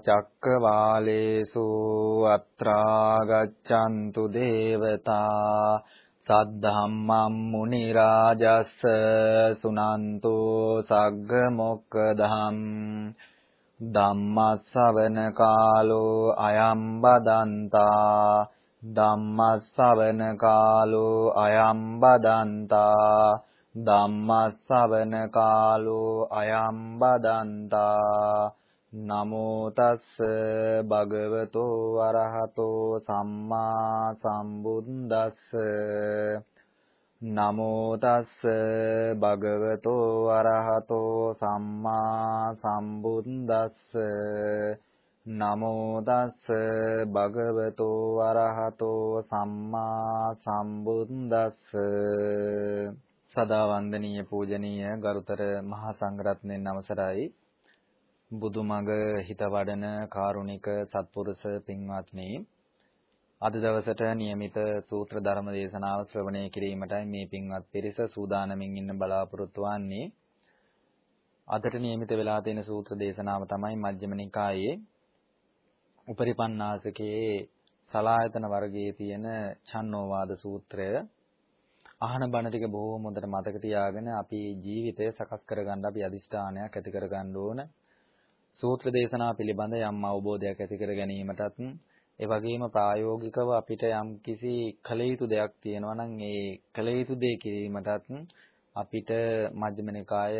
සමන්ත චක්කවාලේසු අත්‍රා ගච්ඡන්තු දේවතා සද්ධම්මම් මුනි රාජස්ස සුනන්තු සග්ග මොක්කදහම් ධම්මස්සවන කාලෝ අයම් බදන්තා ධම්මස්සවන කාලෝ අයම් බදන්තා ධම්මස්සවන කාලෝ අයම් බදන්තා නමෝ තස්ස භගවතෝ අරහතෝ සම්මා සම්බුද්දස්ස. නමෝ තස්ස භගවතෝ අරහතෝ සම්මා සම්බුද්දස්ස. නමෝ තස්ස භගවතෝ අරහතෝ සම්මා සම්බුද්දස්ස. සදා වන්දනීය පූජනීය ගරුතර මහා සංඝරත්නයන් අවසරයි. බුදුමග හිත වඩන කාරුණික සත්පුරුෂ පින්වත්නි අද දවසට નિયમિત සූත්‍ර ධර්ම දේශනාව ශ්‍රවණය කිරීමටයි මේ පින්වත් පිරිස සූදානමින් ඉන්න බලාපොරොත්තු වන්නේ අදට નિયમિત වෙලා තියෙන සූත්‍ර දේශනාව තමයි මජ්ක්‍ධිම නිකායේ උපරිපන්නාසකයේ සලායතන වර්ගයේ තියෙන චන්නෝවාද සූත්‍රය අහන බණ ටික බොහොම හොඳට මතක තියාගෙන අපි ජීවිතය සකස් කරගන්න අපි අදිෂ්ඨානයක් ඇති කරගන්න ඕන. සූත්‍ර දේශනා පිළිබඳ යම් අවබෝධයක් ඇති කර ගැනීමටත් ඒ වගේම ප්‍රායෝගිකව අපිට යම් කිසි කල යුතු දෙයක් තියෙනවා නම් ඒ කල යුතු දේ කිරීමටත් අපිට මජ්ක්‍ධිම නිකාය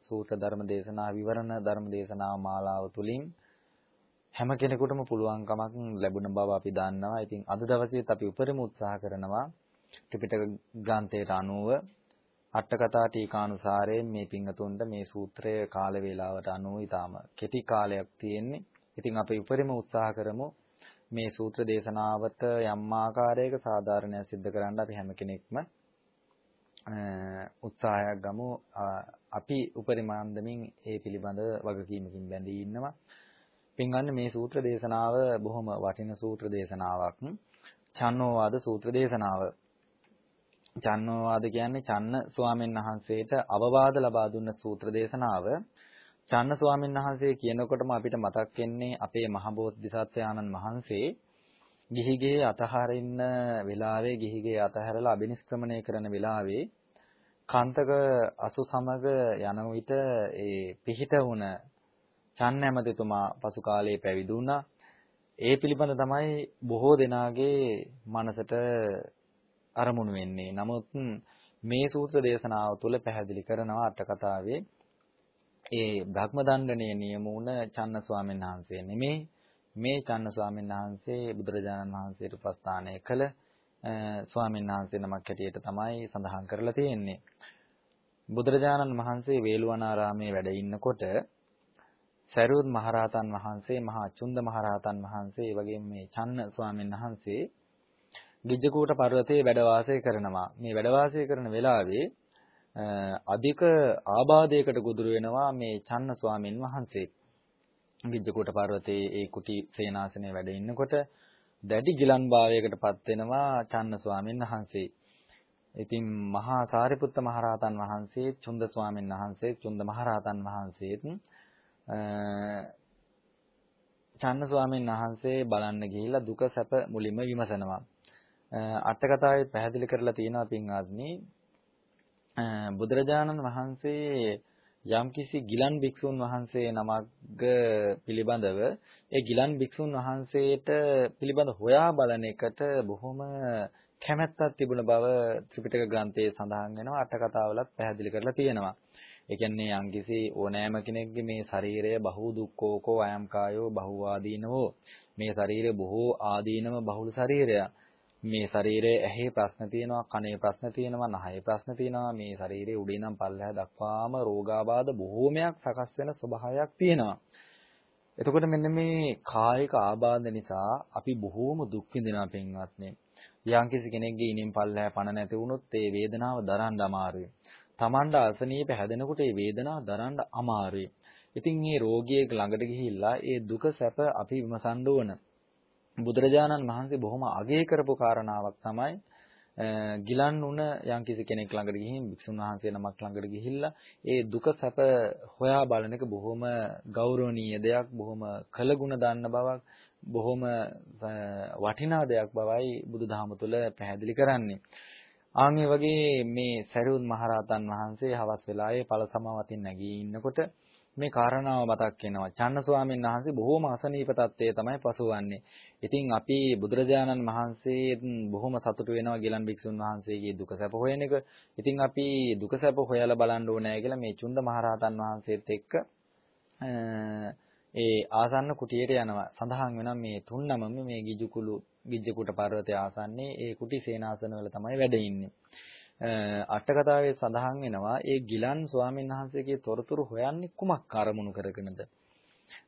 සූත්‍ර ධර්ම දේශනා විවරණ ධර්ම දේශනා මාලාව තුලින් හැම කෙනෙකුටම පුළුවන්කමක් ලැබුණ බව අපි දන්නවා. ඉතින් අද දවසේත් අපි උපරිම උත්සාහ කරනවා ත්‍රිපිටක ග්‍රන්ථයට අනුව අටකතා ටීකානුසාරයෙන් මේ පිංගතුන්ට මේ සූත්‍රය කාල වේලාවට අනුව ඊටාම කෙටි කාලයක් තියෙන්නේ. ඉතින් අපි උපරිම උත්සාහ කරමු මේ සූත්‍ර දේශනාවට යම් ආකාරයක සාධාරණයක් සිද්ධ කරන්න අපි හැම කෙනෙක්ම උත්සාහයක් ගමු අපි උපරිමාන්දමින් ඒ පිළිබඳ වගකීමකින් බැඳී ඉන්නවා. පින්වන්න මේ සූත්‍ර දේශනාව බොහොම වටින සූත්‍ර දේශනාවක්. චන්නෝවාද සූත්‍ර දේශනාව. චන්නෝවාද කියන්නේ චන්න ස්වාමීන් වහන්සේට අවවාද ලබා දුන්න සූත්‍ර දේශනාව. චන්න ස්වාමීන් වහන්සේ කියනකොටම අපිට මතක් වෙන්නේ අපේ මහබෝධිසත්වයාණන් වහන්සේ ගිහිගේ අතහරින්න වෙලාවේ ගිහිගේ අතහැරලා අබිනිෂ්ක්‍රමණය කරන වෙලාවේ කාන්තක අසු සමග යන විට ඒ පිහිට වුණ චන්න ඇමතිතුමා පසු කාලයේ පැවිදි වුණා. ඒ පිළිබඳ තමයි බොහෝ දෙනාගේ මනසට අරමුණු වෙන්නේ. නමුත් මේ සූත්‍ර දේශනාව තුළ පැහැදිලි කරනවා අට කතාවේ ඒ භ්‍රම දණ්ඩනයේ නියම වුණ චන්න ස්වාමීන් වහන්සේ නෙමේ මේ චන්න ස්වාමීන් වහන්සේ බුදුරජාණන් වහන්සේට ප්‍රස්ථානය කළ ස්වාමීන් වහන්සේ නමක් හැටියට තමයි සඳහන් කරලා තියෙන්නේ. බුදුරජාණන් වහන්සේ වේළුවනාරාමේ වැඩ ඉන්නකොට සරියුත් මහරහතන් වහන්සේ මහා චුන්ද මහරහතන් වහන්සේ ඒ වගේම මේ චන්න ස්වාමීන් වහන්සේ ගිජ්ජකූට පර්වතයේ වැඩ වාසය කරනවා. මේ වැඩ වාසය කරන වෙලාවේ අධික ආබාධයකට ගොදුරු වෙනවා මේ චන්න ස්වාමීන් වහන්සේ. ගිජ්ජකූට පර්වතයේ ඒ කුටි සේනාසනයේ වැඩ ඉන්නකොට දැඩි ගිලන් භාවයකට පත් වෙනවා චන්න ස්වාමීන් වහන්සේ. ඉතින් මහා සාරිපුත්ත මහරහතන් වහන්සේ, චුන්ද ස්වාමීන් වහන්සේ, චුන්ද මහරහතන් වහන්සේත් චන්න ස්වාමීන් වහන්සේ බලන්න ගිහිල්ලා දුක සැප මුලින්ම විමසනවා. අටකතාවේ පැහැදිලි කරලා තියෙනවා පින්වත්නි බුදුරජාණන් වහන්සේ යම්කිසි ගිලන් භික්ෂුන් වහන්සේ නමක් පිළිබඳව ඒ ගිලන් භික්ෂුන් වහන්සේට පිළිබඳ හොයා බලන එකට බොහොම කැමැත්තක් තිබුණ බව ත්‍රිපිටක ග්‍රන්ථයේ සඳහන් වෙනවා අටකතාවලත් පැහැදිලි කරලා තියෙනවා. ඒ කියන්නේ යම්කිසි ඕනෑම කෙනෙක්ගේ මේ ශරීරය බහු දුක්ඛෝකෝ අයම් කායෝ බහු ආදීනවෝ මේ ශරීරය බොහෝ ආදීනව බහුල ශරීරයක්. මේ ශරීරයේ ඇහි ප්‍රශ්න තියෙනවා කනේ ප්‍රශ්න තියෙනවා නහයේ ප්‍රශ්න තියෙනවා. මේ ශරීරයේ උඩින් නම් පල්ලෙහා දක්වාම රෝගාබාධ බොහෝමයක් සකස් වෙන ස්වභාවයක් තියෙනවා. එතකොට මෙන්න මේ කායික ආබාධ නිසා අපි බොහෝම දුක් විඳිනවා පින්වත්නි. යම්කිසි කෙනෙක්ගේ ඉනින් පල්ලෙහා පණ නැති වුණොත් ඒ වේදනාව දරන්න අමාරුයි. තමන්ට අසනීප හැදෙනකොට ඒ වේදනාව දරන්න අමාරුයි. ඉතින් මේ රෝගියෙක් ළඟට ගිහිල්ලා ඒ දුක සැප අපි විමසන්න ඕන. බුදුරජාණන් වහන්සේ බොහොම අගය කරපු කාරණාවක් තමයි ගිලන් උන යම්කිසි කෙනෙක් ළඟට ගිහින් භික්ෂුන් වහන්සේ නමක් ළඟට ගිහිල්ලා ඒ දුක සැප හොයා බලන එක බොහොම ගෞරවනීය දෙයක් බොහොම කළගුණ දාන්න බවක් බොහොම වටිනා දෙයක් බවයි බුදුදහම තුළ පැහැදිලි කරන්නේ. ආන් වගේ මේ සරියුත් මහරහතන් වහන්සේ හවස් වෙලාවේ ඵල සමාවතින් නැගී ඉන්නකොට මේ කාරණාව මතක් වෙනවා. චන්න ස්වාමීන් වහන්සේ බොහෝම අසනීප තත්ත්වයේ තමයි පසුවන්නේ. ඉතින් අපි බුදුරජාණන් වහන්සේ බොහොම සතුටු වෙනවා ගිලන් භික්ෂුන් වහන්සේගේ දුක සැප හොයන එක. ඉතින් අපි දුක සැප හොයලා බලන්න ඕනේ කියලා මේ චුන්ද මහරහතන් වහන්සේත් එක්ක ඒ ආසන්න කුටියට යනවා. සඳහන් වෙනවා මේ තුන්නමම මේ ගිජුකුළු ගිජ්ජකුට පර්වතය ආසන්නේ ඒ කුටි සේනාසන වල තමයි වැඩ ඉන්නේ. අට කතාවේ සඳහන් වෙනවා ඒ ගිලන් ස්වාමීන් වහන්සේගේ තොරතුරු හොයන්නේ කුමක් අරමුණු කරගෙනද?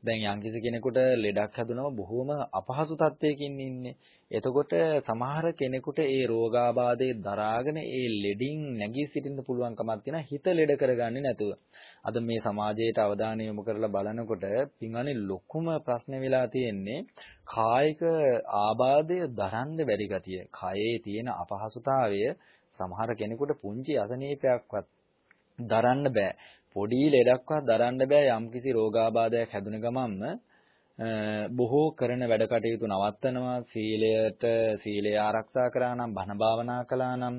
දැන් යම්කිසි කෙනෙකුට ලෙඩක් හැදුනම බොහොම අපහසු තත්වයකින් ඉන්නේ. එතකොට සමහර කෙනෙකුට ඒ රෝගාබාධේ දරාගෙන ඒ ලෙඩින් නැගී සිටින්න පුළුවන්කමක් තියෙන හිත ලෙඩ කරගන්නේ නැතුව. අද මේ සමාජයට අවධානය යොමු කරලා බලනකොට පින්වනේ ලොකුම ප්‍රශ්නේ වෙලා තියෙන්නේ කායික ආබාධය දරන්න බැරි ගතිය. කයේ තියෙන අපහසුතාවය සමහර කෙනෙකුට පුංචි අසනීපයක්වත් දරන්න බෑ. පොඩි ලෙඩක්වත් දරන්න බෑ යම්කිසි රෝගාබාධයක් හැදුන ගමන්ම බොහෝ කරන වැඩ කටයුතු නවත්තනවා සීලයට සීලය ආරක්ෂා කරා නම් බණ භාවනා කළා නම්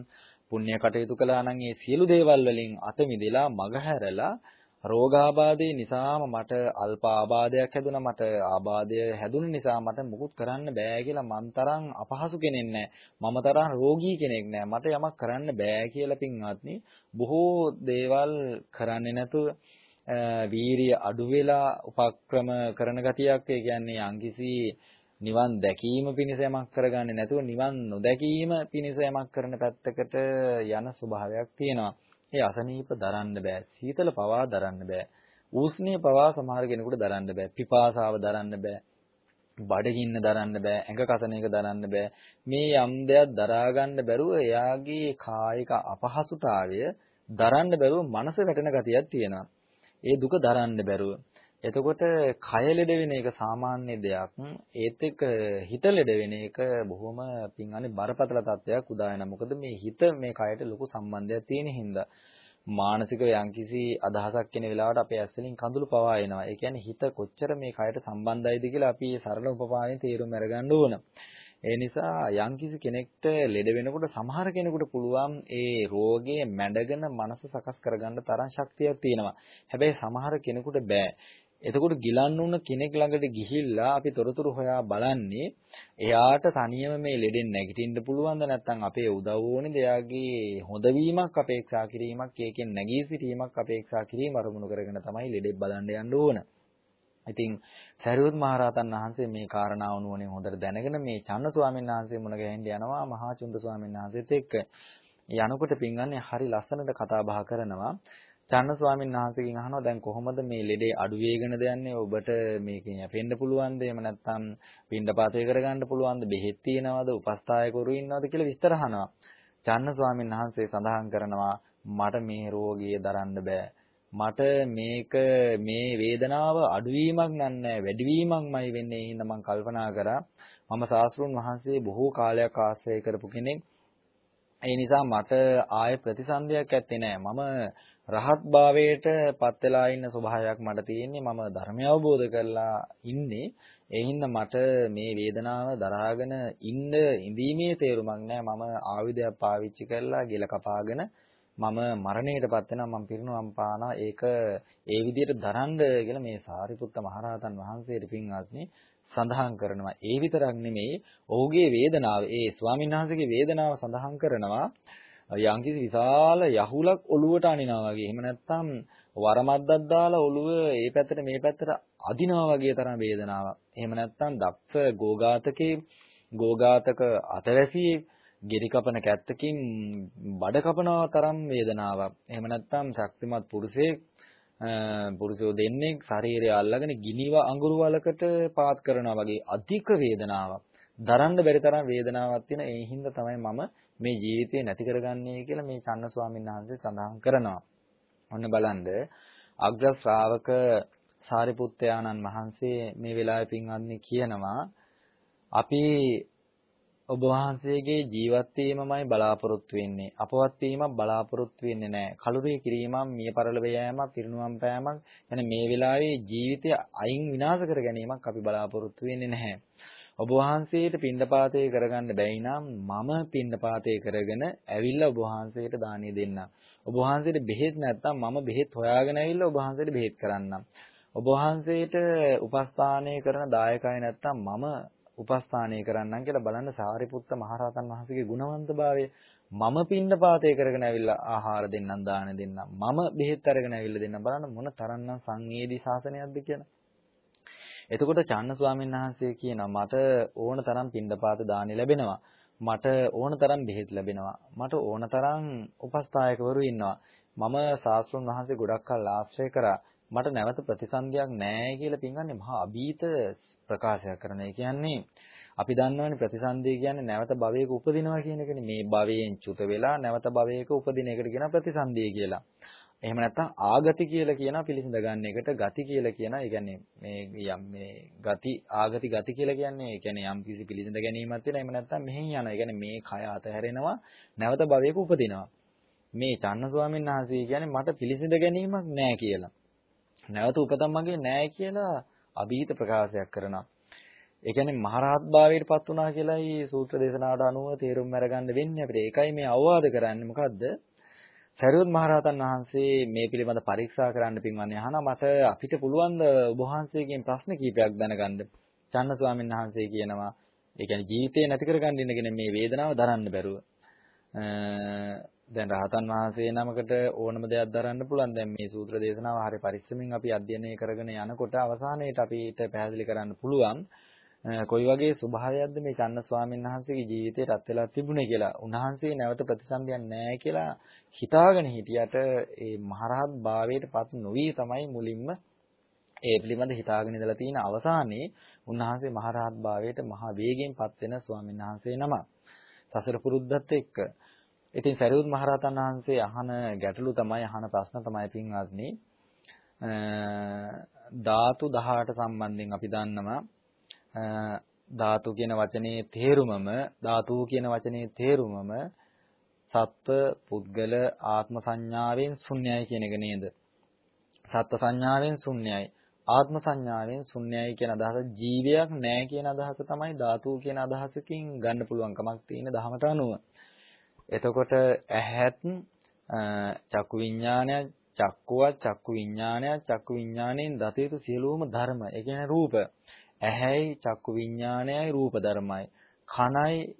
පුණ්‍ය කටයුතු කළා නම් මේ සියලු දේවල් වලින් අත මිදලා මගහැරලා රෝගාබාධේ නිසාම මට අල්ප ආබාධයක් හැදුනා මට ආබාධය හැදුන නිසා මට මුකුත් කරන්න බෑ කියලා මම තරම් අපහසු කෙනෙක් නෑ. මම තරම් රෝගී කෙනෙක් නෑ. මට යමක් කරන්න බෑ කියලා පින්වත්නි බොහෝ දේවල් කරන්නේ නැතුව වීරිය අඩු වෙලා උපක්‍රම කරන ගතියක් ඒ කියන්නේ යම්කිසි නිවන් දැකීම පිණිස යමක් කරගන්නේ නැතුව නිවන් නොදැකීම පිණිස යමක් කරන පැත්තකට යන ස්වභාවයක් තියෙනවා. ඒ අසනීප දරන්න බෑ. සීතල පවා දරන්න බෑ. උස්නේ පවා සමහර කෙනෙකුට දරන්න බෑ. පිපාසාව දරන්න බෑ. බඩගින්න දරන්න බෑ. ඇඟ කසන එක දරන්න බෑ. මේ යම් දෙයක් දරා ගන්න බැරුව එයාගේ කායික අපහසුතාවය දරන්න බැරුව මනස වැටෙන ගතියක් තියෙනවා. ඒ දුක දරන්න බැරුව. එතකොට කය ලෙඩ වෙන එක සාමාන්‍ය දෙයක්. ඒත් එක්ක හිත ලෙඩ වෙන එක බොහොම පින්වන්නේ බරපතල තත්ත්වයක් උදා වෙනවා. මොකද මේ හිත මේ කයට ලොකු සම්බන්ධයක් තියෙන හින්දා. මානසික යම්කිසි අදහසක් එන වෙලාවට අපේ ඇස් වලින් කඳුළු පවා එනවා. ඒ කියන්නේ හිත කොච්චර මේ කයට සම්බන්ධයිද කියලා අපි සරල උපමාවෙන් තේරුම් අරගන්න ඕන. ඒ නිසා යම්කිසි කෙනෙක්ට ලෙඩ වෙනකොට සමහර කෙනෙකුට පුළුවන් ඒ රෝගේ මැඩගෙන මනස සකස් කරගන්න තරම් ශක්තියක් තියෙනවා. හැබැයි සමහර කෙනෙකුට බෑ. එතකොට ගිලන් වුණ කෙනෙක් ළඟට ගිහිල්ලා අපි තොරතුරු හොයා බලන්නේ එයාට තනියම මේ ලෙඩෙන් නැගිටින්න පුළුවන්ද නැත්නම් අපේ උදව් ඕනේද එයාගේ හොදවීමක් අපේක්ෂා කිරීමක් ඒකෙන් නැගී සිටීමක් අපේක්ෂා කිරීම අරමුණු කරගෙන තමයි ලෙඩෙක් බලන්න යන්න ඕන. ඉතින් සරියුත් මහරහතන් වහන්සේ මේ කාරණාව නුවණින් හොඳට දැනගෙන මේ චන්න ස්වාමීන් වහන්සේ මුණ ගැහෙන්න යනවා මහා චුන්ද ස්වාමීන් වහන්සේත් එක්ක. යනකොට පින්වන්නේ හරි ලස්සනට කතා බහ කරනවා. චන්න ස්වාමීන් වහන්සේගෙන් අහනවා දැන් කොහොමද මේ ලෙඩේ අඩු වේගෙනද යන්නේ ඔබට මේකෙන් යැපෙන්න පුළුවන්ද? එහෙම නැත්නම් පින්ඩපාතය කරගන්න පුළුවන්ද? බෙහෙත් තියනවද? උපස්ථායකවරු ඉන්නවද? කියලා විස්තර අහනවා. චන්න ස්වාමීන් වහන්සේ සඳහන් කරනවා මට මේ රෝගය දරන්න බෑ. මට මේක මේ වේදනාව අඩුවීමක් නෑ වැඩිවීමක්මයි වෙන්නේ හින්දා මම කල්පනා කරා. මම සාස්ෘන් වහන්සේ බොහෝ කාලයක් ආශ්‍රය කරපු කෙනෙක්. ඒ නිසා මට ආය ප්‍රතිසන්දියක් ඇත්තේ නෑ. මම රහත් භාවයට පත් වෙලා ඉන්න ස්වභාවයක් මට තියෙන්නේ. මම ධර්මය අවබෝධ කරලා ඉන්නේ. ඒ හින්දා මට මේ වේදනාව දරාගෙන ඉන්න ඉඳීමේ තේරුමක් නැහැ මම ආයුධයක් පාවිච්චි කරලා ගෙල කපාගෙන මම මරණයටපත් වෙනවා. මම පිරිනුවම් පානවා. ඒක ඒ විදිහට දරන්න කියලා මේ සාරිපුත්ත මහරහතන් වහන්සේට පින්වත්නි සඳහන් කරනවා. ඒ විතරක් නෙමෙයි ඔහුගේ වේදනාව ඒ ස්වාමීන් වහන්සේගේ වේදනාව සඳහන් කරනවා. යම්කිසි විශාල යහුලක් ඔළුවට අනිනවා වගේ. එහෙම නැත්නම් වරමද්දක් දාලා ඔළුව ඒ පැත්තට මේ පැත්තට අදිනවා වගේ තරම් වේදනාවක්. එහෙම නැත්නම් දක්ෂ ගෝඝාතකේ ගෝඝාතක අතවැසියේ ගෙඩි කපන කැත්තකින් බඩ කපනවා තරම් වේදනාවක්. එහෙම නැත්නම් ශක්තිමත් පුරුෂයෙක් පුරුෂයෝ දෙන්නේ ශරීරය අල්ලගෙන ගිනිව අඟුරු වලකට පාත් කරනවා වගේ අධික වේදනාවක්. දරන්න බැරි තරම් වේදනාවක් තියෙන ඒ හින්දා තමයි මම මේ ජීවිතේ නැති කරගන්නේ කියලා මේ චන්න ස්වාමීන් වහන්සේ සඳහන් කරනවා. ඔන්න බලන්න අග්‍ර ශ්‍රාවක සාරිපුත්‍රයාණන් වහන්සේ මේ වෙලාවේ පින්වත්නි කියනවා අපි ඔබ වහන්සේගේ ජීවත් වීමමයි බලාපොරොත්තු වෙන්නේ. අපවත් වීමක් බලාපොරොත්තු වෙන්නේ නැහැ. කලුරිය කිරීමක්, මිය පරලව යෑමක්, පිරිනුවම් පෑමක් යන මේ වෙලාවේ ජීවිතය අයින් විනාශ කර ගැනීමක් අපි බලාපොරොත්තු වෙන්නේ නැහැ. ඔබ වහන්සේට පින්ඩපාතය කරගන්න බැයි නම් මම පින්ඩපාතය කරගෙන ඇවිල්ලා ඔබ වහන්සේට දානිය දෙන්නම්. ඔබ වහන්සේට බෙහෙත් නැත්තම් මම බෙහෙත් හොයාගෙන ඇවිල්ලා ඔබ වහන්සේට බෙහෙත් කරන්නම්. ඔබ වහන්සේට උපස්ථානය කරන දායකය නැත්තම් මම උපස්ථානය කරන්නම් කියලා බලන්න සාරිපුත්ත මහරහතන් වහන්සේගේ ගුණවන්තභාවය මම පින්ඩපාතය කරගෙන ඇවිල්ලා ආහාර දෙන්නම් දාන දෙන්නම් මම බෙහෙත් අරගෙන ඇවිල්ලා දෙන්නම් බලන්න මොන තරම්නම් සංවේදී ශාසනයක්ද කියලා එතකොට චන්න ස්වාමීන් වහන්සේ කියනවා මට ඕන තරම් පින්ඩපාත දානි ලැබෙනවා. මට ඕන තරම් බෙහෙත් ලැබෙනවා. මට ඕන තරම් උපස්ථායකවරු ඉන්නවා. මම ශාස්ත්‍රුන් වහන්සේ ගොඩක් කල් ආශ්‍රය කරා. මට නැවත ප්‍රතිසන්දියක් නැහැ කියලා පින්වන්නේ මහා අභීත ප්‍රකාශයක් කරන. ඒ කියන්නේ අපි දන්නවනේ ප්‍රතිසන්දිය කියන්නේ නැවත භවයක උපදිනවා කියන එකනේ. මේ භවයෙන් චුත වෙලා නැවත භවයක උපදින එකට කියන ප්‍රතිසන්දිය කියලා. එහෙම නැත්නම් ආගති කියලා කියනවා පිළිසිඳ ගන්න එකට ගති කියලා කියනවා. ඒ කියන්නේ මේ යම් මේ ගති ආගති ගති කියලා කියන්නේ ඒ කියන්නේ යම් කිසි පිළිසිඳ ගැනීමක් තියෙනවා. එහෙම නැත්නම් මෙහෙන් යනවා. ඒ කියන්නේ මේ කය අතහැරෙනවා නැවත භවයක උපදිනවා. මේ චන්න ස්වාමීන් වහන්සේ කියන්නේ මට පිළිසිඳ ගැනීමක් නෑ කියලා. නැවත උපතක් මගේ නෑ කියලා අභීත ප්‍රකාශයක් කරනවා. ඒ කියන්නේ මහරහත් භාවයට පත් වුණා කියලායි සූත්‍ර දේශනාවට අනුව තේරුම් අරගන්න වෙන්නේ අපිට. ඒකයි මේ අවවාද කරන්නේ මොකද්ද? සරියුත් මහරහතන් වහන්සේ මේ පිළිබඳ පරීක්ෂා කරන්න පින්වන්නේ අහනවා මට අපිට පුළුවන් ද ඔබ වහන්සේගෙන් ප්‍රශ්න කීපයක් දැනගන්න. චන්න ස්වාමීන් වහන්සේ කියනවා ඒ කියන්නේ ජීවිතේ නැති කරගන්න ඉන්නගෙන මේ වේදනාව දරන්න බැරුව. දැන් රහතන් වහන්සේ නමකට ඕනම දෙයක් දරන්න පුළුවන්. දැන් මේ සූත්‍ර දේශනාව හරිය පරිස්සමින් අපි අධ්‍යයනය කරගෙන යනකොට අවසානයේට අපිට පැහැදිලි කරන්න පුළුවන්. කොයි වගේ ස්වභාවයක්ද මේ චන්න ස්වාමීන් වහන්සේගේ ජීවිතේ රත් වෙලා තිබුණේ කියලා. උන්වහන්සේ නැවත ප්‍රතිසන්දියක් නැහැ කියලා හිතාගෙන හිටියට ඒ මහරහත් භාවයට පත් නොවි තමයි මුලින්ම ඒ පිළිබඳ හිතාගෙන ඉඳලා තියෙන අවසානයේ උන්වහන්සේ මහරහත් භාවයට මහා වේගයෙන් පත් වෙන ස්වාමීන් වහන්සේ නම. සසර පුරුද්දත් එක්ක. ඉතින් සරියුත් මහරහතන් වහන්සේ අහන ගැටලු තමයි අහන ප්‍රශ්න තමයි පින්වත්නි. ධාතු 18 සම්බන්ධයෙන් අපි දන්නවා ධාතු කියන වචනේ තේරුමම ධාතු කියන වචනේ තේරුමම සත්ව පුද්ගල ආත්ම සංඥාවෙන් ශුන්‍යයි කියන එක නේද? සත්ව සංඥාවෙන් ශුන්‍යයි. ආත්ම සංඥාවෙන් ශුන්‍යයි කියන අදහස ජීවයක් නැහැ කියන අදහස තමයි ධාතු කියන අදහසකින් ගන්න පුළුවන්කමක් තියෙන දහමට අනුව. එතකොට ඇහත් චක්කු විඥානය චක්කුව චක්කු විඥානය චක්කු විඥාණයෙන් දතේතු සියලුම ධර්ම ඒ කියන්නේ රූප ඇහැයි චක්කු විඥානයයි රූප ධර්මයි. කනයි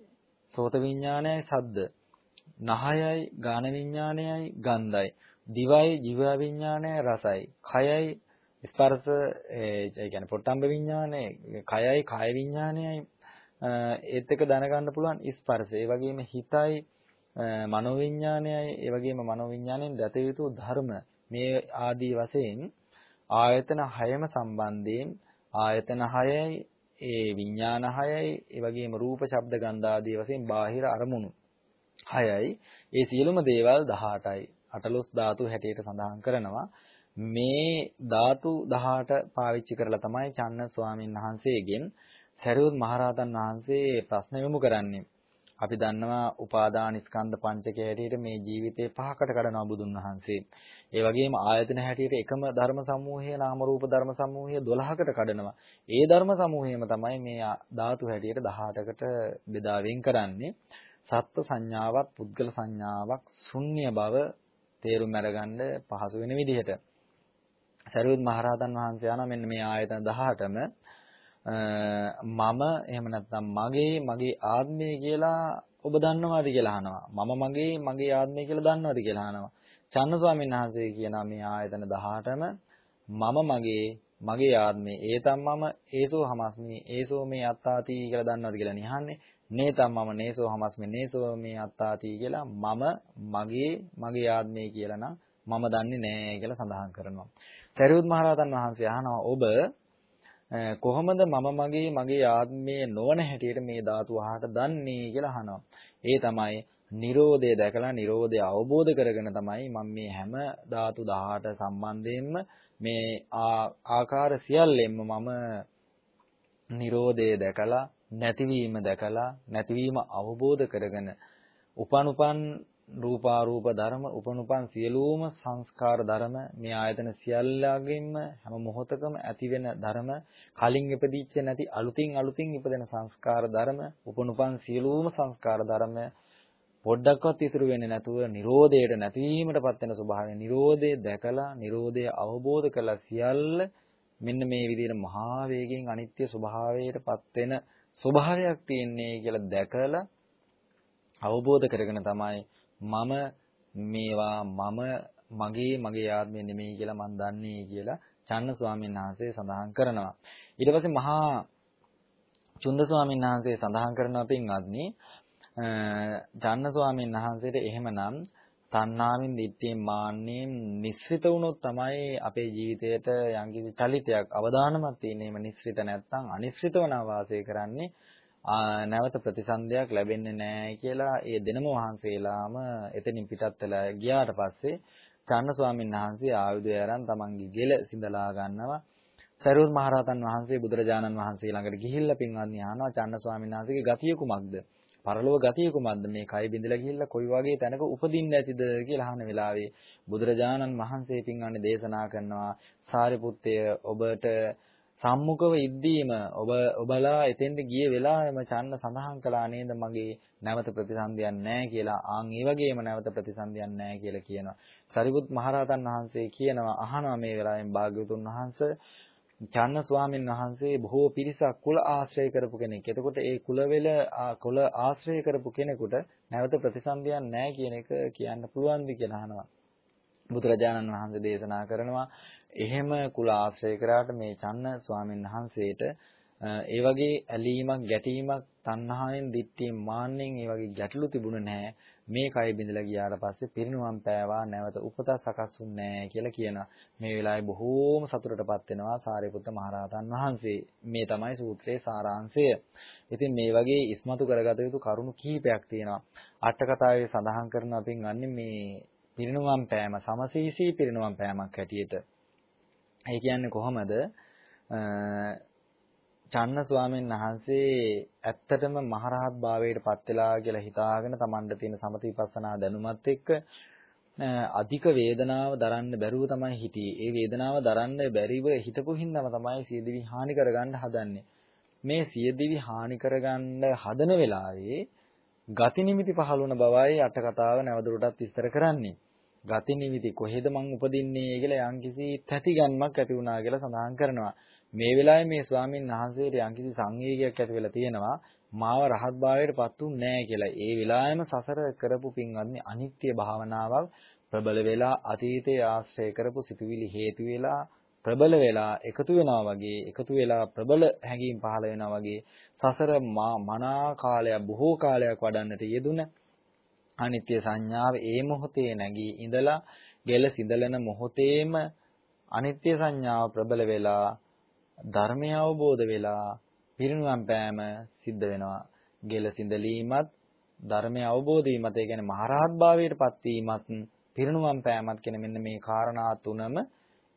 සෝත විඥානයයි සද්ද. නහයයි ගාන විඥානයයි ගන්ධයි. දිවයි ජීව විඥානයයි රසයි. කයයි ස්පර්ශ ඒ කියන්නේ පොට්ටම්බ විඥානය, කයයි කාය විඥානයයි ඒත් එක දැනගන්න පුළුවන් ස්පර්ශ. ඒ වගේම හිතයි මනෝ විඥානයයි, ඒ වගේම මනෝ විඥාණයෙන් දත යුතු ධර්ම මේ ආදී වශයෙන් ආයතන හයම සම්බන්ධයෙන් ආයතන 6යි ඒ විඥාන 6යි ඒ වගේම රූප ශබ්ද ගන්ධ ආදී වශයෙන් බාහිර අරමුණු 6යි ඒ සියලුම දේවල් 18යි 18 ධාතු හැටියට සඳහන් කරනවා. මේ ධාතු 18 පාවිච්චි කරලා තමයි චන්න ස්වාමීන් වහන්සේගෙන් සරියුත් මහරහතන් වහන්සේ ප්‍රශ්න යොමු කරන්නේ. අපි දන්නවා උපාදාන ස්කන්ධ පංචකය හැටියට මේ ජීවිතේ පහකට කඩනවා බුදුන් වහන්සේ. ඒ වගේම ආයතන හැටියට එකම ධර්ම සමූහය නාම රූප ධර්ම සමූහය 12කට කඩනවා. ඒ ධර්ම සමූහයම තමයි මේ ධාතු හැටියට 18කට බෙදා වෙන් කරන්නේ. සත්ත්ව සංඥාවක් පුද්ගල සංඥාවක් ශුන්‍ය බව තේරුම් අරගන්න පහසු වෙන විදිහට. සරියුත් මහරහතන් වහන්සේ ආන මෙන්න මේ ආයතන 18ම මම එහෙම නැත්නම් මගේ මගේ ආත්මය කියලා ඔබ දන්නවද කියලා අහනවා. මම මගේ මගේ ආත්මය කියලා දන්නවද කියලා අහනවා. චන්න ස්වාමීන් වහන්සේ කියනවා මේ ආයතන 18ම මම මගේ මගේ ආත්මය ඒතම් මම ඒසෝ හමස්මි ඒසෝ මේ අත්තාති කියලා දන්නවද කියලා නිහන්නේ. නේතම් මම නේසෝ හමස්මි නේසෝ මේ අත්තාති කියලා මම මගේ මගේ ආත්මය කියලා නම් මම දන්නේ නැහැ කියලා සඳහන් කරනවා. සරියුත් මහරහතන් වහන්සේ අහනවා ඔබ කොහොමද මම මගේ මගේ ආත්මයේ නොවන හැටියට මේ ධාතු වහට දන්නේ කියලා අහනවා. ඒ තමයි Nirodhe දැකලා Nirodhe අවබෝධ කරගෙන තමයි මම මේ හැම ධාතු 18 සම්බන්ධයෙන්ම මේ ආකාර සියල්ලෙන්ම මම Nirodhe දැකලා නැතිවීම දැකලා නැතිවීම අවබෝධ කරගෙන උපන් උපන් රූපාරූප ධර්ම උපනුපන් සියලුම සංස්කාර ධර්ම මේ ආයතන සියල්ලගෙන්ම හැම මොහොතකම ඇති වෙන ධර්ම කලින් ඉපදිච්ච නැති අලුතින් අලුතින් ඉපදෙන සංස්කාර ධර්ම උපනුපන් සියලුම සංස්කාර ධර්ම පොඩ්ඩක්වත් ඉතුරු වෙන්නේ නැතුව Nirodheට නැතිවීමටපත් වෙන ස්වභාවය Nirodhe දැකලා Nirodhe අවබෝධ කළා සියල්ල මෙන්න මේ විදිහට මහා වේගයෙන් අනිත්‍ය ස්වභාවයටපත් වෙන ස්වභාවයක් තියෙන්නේ කියලා දැකලා අවබෝධ කරගෙන තමයි මම මේවා මම මගේ මගේ ආත්මය නෙමෙයි කියලා මම දන්නේ කියලා චන්න ස්වාමීන් වහන්සේ සඳහන් කරනවා. ඊට පස්සේ මහා චුන්ද ස්වාමීන් වහන්සේ සඳහන් කරනවා පින්වත්නි චන්න ස්වාමීන් වහන්සේට එහෙමනම් තණ්හාවෙන් දිට්ඨියෙන් මාන්නෙන් නිස්සෘත වුණොත් තමයි අපේ ජීවිතයට යම්කිසි චලිතයක් අවදානමක් තියෙන. එහෙම නිස්සෘත නැත්නම් අනිස්සෘතව වාසය කරන්නේ නැවත ප්‍රතිසන්දයක් ලැබෙන්නේ නැහැ කියලා ඒ දෙනම වහන්සේලාම එතනින් පිටත් වෙලා ගියාට පස්සේ චන්න ස්වාමීන් වහන්සේ ආයුධය අරන් තමන්ගේ ගෙල සිඳලා ගන්නවා. සරියුත් මහරහතන් වහන්සේ බුදුරජාණන් වහන්සේ ළඟට ගිහිල්ලා පින්වත්නි අහනවා චන්න ස්වාමීන් වහන්සේගේ ගතිය කුමක්ද? පරලෝක ගතිය කුමක්ද? මේ කය බිඳලා ගිහිල්ලා කොයි වගේ තැනක උපදින්න ඇතිද කියලා අහන වෙලාවේ බුදුරජාණන් වහන්සේ පින්වන්නේ දේශනා කරනවා සාරිපුත්තය ඔබට සම්මුඛව ඉද්දීම ඔබ ඔබලා එතෙන්ට ගිය වෙලාවෙම චන්න සඳහන් කළා නේද මගේ නැවත ප්‍රතිසන්දියක් නැහැ කියලා. ආන් ඒ වගේම නැවත ප්‍රතිසන්දියක් නැහැ කියලා කියනවා. සරිපුත් මහරහතන් වහන්සේ කියනවා අහනවා මේ වෙලාවෙන් භාග්‍යවතුන් වහන්සේ චන්න ස්වාමීන් වහන්සේ බොහෝ පිරිසක් කුල ආශ්‍රය කරපු කෙනෙක්. එතකොට ඒ කුලවල කුල ආශ්‍රය කරපු කෙනෙකුට නැවත ප්‍රතිසන්දියක් නැහැ කියන එක කියන්න පුළුවන්ද කියලා අහනවා. බුදුරජාණන් වහන්සේ දේශනා කරනවා එහෙම කුල ආශ්‍රය කරාට මේ චන්න ස්වාමීන් වහන්සේට ඒ වගේ ඇලීමක් ගැටීමක් තණ්හාවෙන් දිට්ඨියෙන් මාන්නෙන් ඒ වගේ ගැටලු තිබුණේ නැහැ. මේ කය බිඳලා ගියාට පස්සේ පිරිනුවම් පෑවා නැවත උපත සකස් වුන්නේ නැහැ කියලා කියනවා. මේ වෙලාවේ බොහෝම සතුටටපත් වෙනවා සාරිපුත්ත මහරහතන් වහන්සේ. මේ තමයි සූත්‍රයේ සාරාංශය. ඉතින් මේ වගේ ඉස්මතු කරගත යුතු කරුණු කීපයක් තියෙනවා. අට කතාවේ සඳහන් කරන අපින් අන්නේ මේ පිරිනුවම් පෑම සමසීසී පිරිනුවම් පෑමක් හැටියට. ඒ කියන්නේ කොහොමද? චන්න ස්වාමීන් වහන්සේ ඇත්තටම මහරහත් භාවයට පත් වෙලා කියලා හිතාගෙන Tamanට තියෙන සමතිපස්සනා දැනුමත් එක්ක අධික වේදනාව දරන්න බැරුව තමයි හිටියේ. ඒ වේදනාව දරන්න බැරිව හිටපු හින්දාම තමයි සියදිවි හානි කරගන්න හදන්නේ. මේ සියදිවි හානි කරගන්න හදන වෙලාවේ ගති නිමිති පහළ වුණ බවයි අට කතාව නැවදුරටත් විස්තර කරන්නේ. ගති නිමිති කොහෙද මං උපදින්නේ කියලා යම්කිසි තැතිගන්මක් ඇති වුණා කියලා සඳහන් කරනවා. මේ වෙලාවේ මේ ස්වාමීන් වහන්සේට යම්කිසි සංවේගයක් ඇති වෙලා තියෙනවා. මාව රහත් භාවයට පත්ුන්නේ නැහැ කියලා. ඒ වෙලාවෙම සසර කරපු පින්වත්නි අනිත්‍ය භාවනාවක් ප්‍රබල වෙලා අතීතයේ ආශ්‍රය කරපු සිතුවිලි හේතු වෙලා ප්‍රබල වෙලා එකතු වෙනවා වගේ එකතු වෙලා ප්‍රබල හැඟීම් පහළ වෙනවා වගේ සසර මනා කාලයක් බොහෝ කාලයක් වඩන්නට යෙදුන අනිත්‍ය සංඥාව ඒ මොහොතේ නැගී ඉඳලා ගෙල සිඳලන මොහොතේම අනිත්‍ය සංඥාව ප්‍රබල වෙලා ධර්මය අවබෝධ වෙලා පිරිනුවම් පෑම සිද්ධ වෙනවා. ගෙල සිඳලීමත් ධර්මය අවබෝධ වීමත් ඒ කියන්නේ මහරහත් භාවයට පත්වීමත් පිරිනුවම් පෑමත් කියන මෙන්න මේ කාරණා තුනම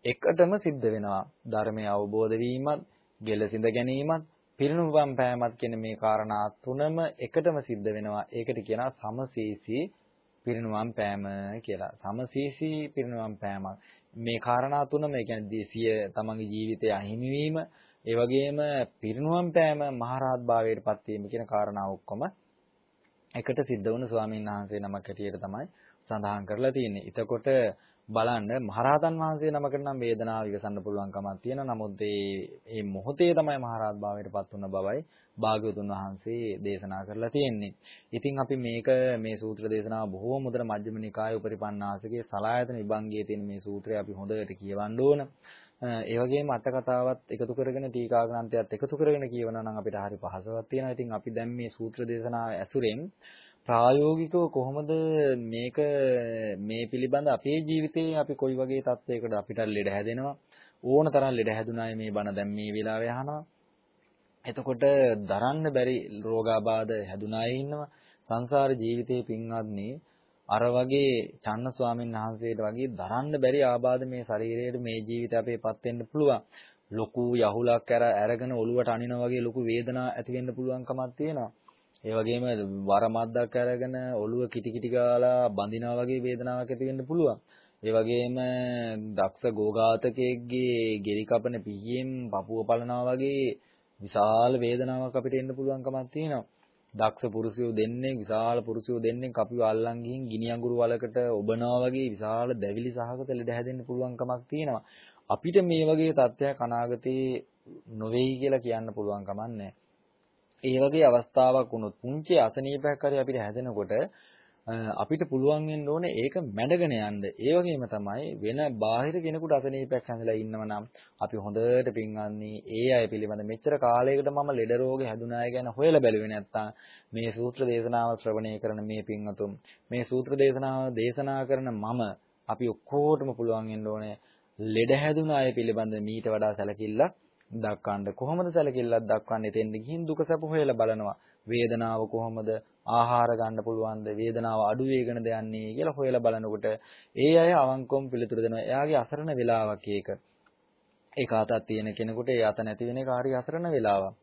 එකටම සිද්ධ වෙනවා. ධර්මය අවබෝධ වීමත්, ගෙල සිඳ ගැනීමත්, පිරිනුවම් පෑමත් කියන මේ කාරණා තුනම එකටම සිද්ධ වෙනවා. ඒකට කියනවා සමසීසී පිරිනුවම් පෑම කියලා. සමසීසී පිරිනුවම් පෑමක්. මේ කාරණා තුනම ඒ කියන්නේ සිය තමන්ගේ ජීවිතය අහිමි වීම, ඒ වගේම පිරිනුවම් පෑම මහරහත් භාවයට පත් වීම කියන කාරණා ඔක්කොම එකට සිද්ධ වුණු ස්වාමීන් වහන්සේ නමක් හැටියට තමයි සඳහන් කරලා තියෙන්නේ. එතකොට බලන්න මහරහතන් වහන්සේ නමකට නම් වේදනාව ඉවසන්න පුළුවන් කමක් තියෙනවා. නමුත් මේ මොහොතේ තමයි මහරහත් භාවයට පත් වුණ බවයි භාග්‍යවතුන් වහන්සේ දේශනා කරලා තියෙන්නේ. ඉතින් අපි මේක මේ සූත්‍ර දේශනාව බොහෝ මුදල මජ්ක්‍ධිම නිකායේ උපරිපන්නාසකේ සලායතන විභංගයේ තියෙන මේ සූත්‍රය අපි හොඳට කියවන්න ඕන. ඒ වගේම අට කතාවත් එකතු කරගෙන ටීකා ග්‍රන්ථයත් එකතු කරගෙන කියවනවා නම් අපිට හරි පහසුවක් තියෙනවා. ඉතින් අපි දැන් මේ සූත්‍ර දේශනාව ඇසුරෙන් ප්‍රායෝගිකව කොහොමද මේක මේ පිළිබඳ අපේ ජීවිතේ අපි කොයි වගේ තත්යකට අපිට ලෙඩ හැදෙනවා? ඕන තරම් ලෙඩ හැදුනායි මේ බණ දැන් මේ වෙලාවේ අහනවා. එතකොට දරන්න බැරි රෝගාබාධ හැදුනායි ඉන්නවා. සංසාර ජීවිතේ පින්වත්නි අර වගේ චන්න ස්වාමීන් වහන්සේට වගේ දරන්න බැරි ආබාධ මේ ශරීරයේ මේ ජීවිතේ අපේපත් වෙන්න පුළුවන්. ලොකු යහුලක් අර අරගෙන ඔළුවට අනිනා වගේ ලොකු වේදනාවක් ඇති වෙන්න පුළුවන්කමක් තියෙනවා. ඒ වගේම වර මද්දක් අරගෙන ඔළුව කිටි කිටි ගාලා බඳිනා වගේ වේදනාවක් ඇති වෙන්න පුළුවන්. ඒ වගේම දක්ෂ ගෝඝාතකයෙක්ගේ ගෙරි කපන පිහියෙන් පපුව පලනවා වගේ විශාල වේදනාවක් අපිට එන්න පුළුවන්කමක් තියෙනවා. දක්ෂ පුරුෂයෝ දෙන්නේ විශාල පුරුෂයෝ දෙන්නේ කපිව අල්ලන් ගිහින් ගිනි අඟුරු වලකට ඔබනවා වගේ විශාල දැවිලි සහගත ලෙඩ හැදෙන්න පුළුවන්කමක් තියෙනවා. අපිට මේ වගේ තත්ත්වයක් අනාගතේ නොවේයි කියලා කියන්න පුළුවන් කමක් නැහැ. ඒ වගේ අවස්ථාවක් වුණොත් පුංචි අසනීපයක් හරි අපිට හැදෙනකොට අපිට පුළුවන් වෙන්න ඕනේ ඒක මැඩගෙන යන්න. ඒ වගේම තමයි වෙන බාහිර කෙනෙකුට අසනීපයක් හැඳලා ඉන්නව නම් අපි හොඳට පින්වන්නේ ඒ අය පිළිබඳ මෙච්චර කාලයකට මම ලෙඩ රෝග හැදුනාය ගැන හොයලා බැලුවේ නැත්තම් මේ සූත්‍ර දේශනාව ශ්‍රවණය කරන මේ පින්වතුන් මේ සූත්‍ර දේශනාව දේශනා කරන මම අපි ඔක්කොටම පුළුවන් වෙන්න ඕනේ ලෙඩ හැදුන අය පිළිබඳ මීට වඩා සැලකිල්ලක් දක්වන්න. කොහොමද සැලකිල්ලක් දක්වන්නේ? එතෙන්ද ගිහින් දුක සැප හොයලා බලනවා. වේදනාව කොහොමද? ආහාර ගන්න පුළුවන්ද? වේදනාව අඩු වේගනද යන්නේ කියලා හොයලා බලනකොට ඒ අය අවංකවම පිළිතුරු දෙනවා. එයාගේ අසරණ වෙලාවක් ඒක. ඒක අතක් තියෙන කෙනෙකුට ඒ අත නැති වෙන එක හරි අසරණ වෙලාවක්.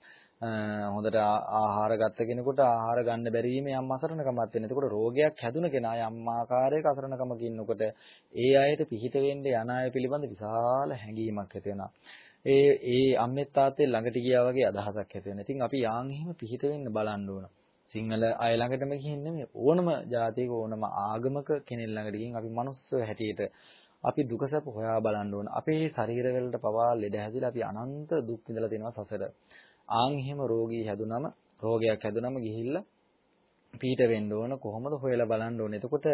හොඳට ආහාර ගත්ත කෙනෙකුට ආහාර ගන්න බැරි වීම යම් අසරණකමක් වෙන. එතකොට රෝගයක් හැදුන කෙනා යම් ආකාරයක අසරණකමක ඉන්නකොට ඒ අයට පිහිට වෙන්න යන අය පිළිබඳ විශාල හැඟීමක් ඇති වෙනවා. ඒ ඒ අම්මෙත් තාත්තේ ළඟට ගියා වගේ අදහසක් ඇති වෙනවා. ඉතින් අපි යාන් එහෙම පිහිට වෙන්න බලන්න ඕන. සිංහල අය ළඟටම ගිහින් නෙමෙයි ඕනම ජාතියක ඕනම ආගමක කෙනෙක් ළඟට ගිහින් අපි මනුස්ස හැටියට අපි දුක සැප හොයා බලන්න ඕන. අපේ ශරීරවලට පවා ලෙඩ හැදිලා අපි අනන්ත දුක් විඳලා තියෙනවා සසර. ආන් එහෙම රෝගී හැදුනම රෝගයක් හැදුනම ගිහිල්ලා පීඩ වෙන්න ඕන කොහොමද හොයලා බලන්න ඕන. එතකොට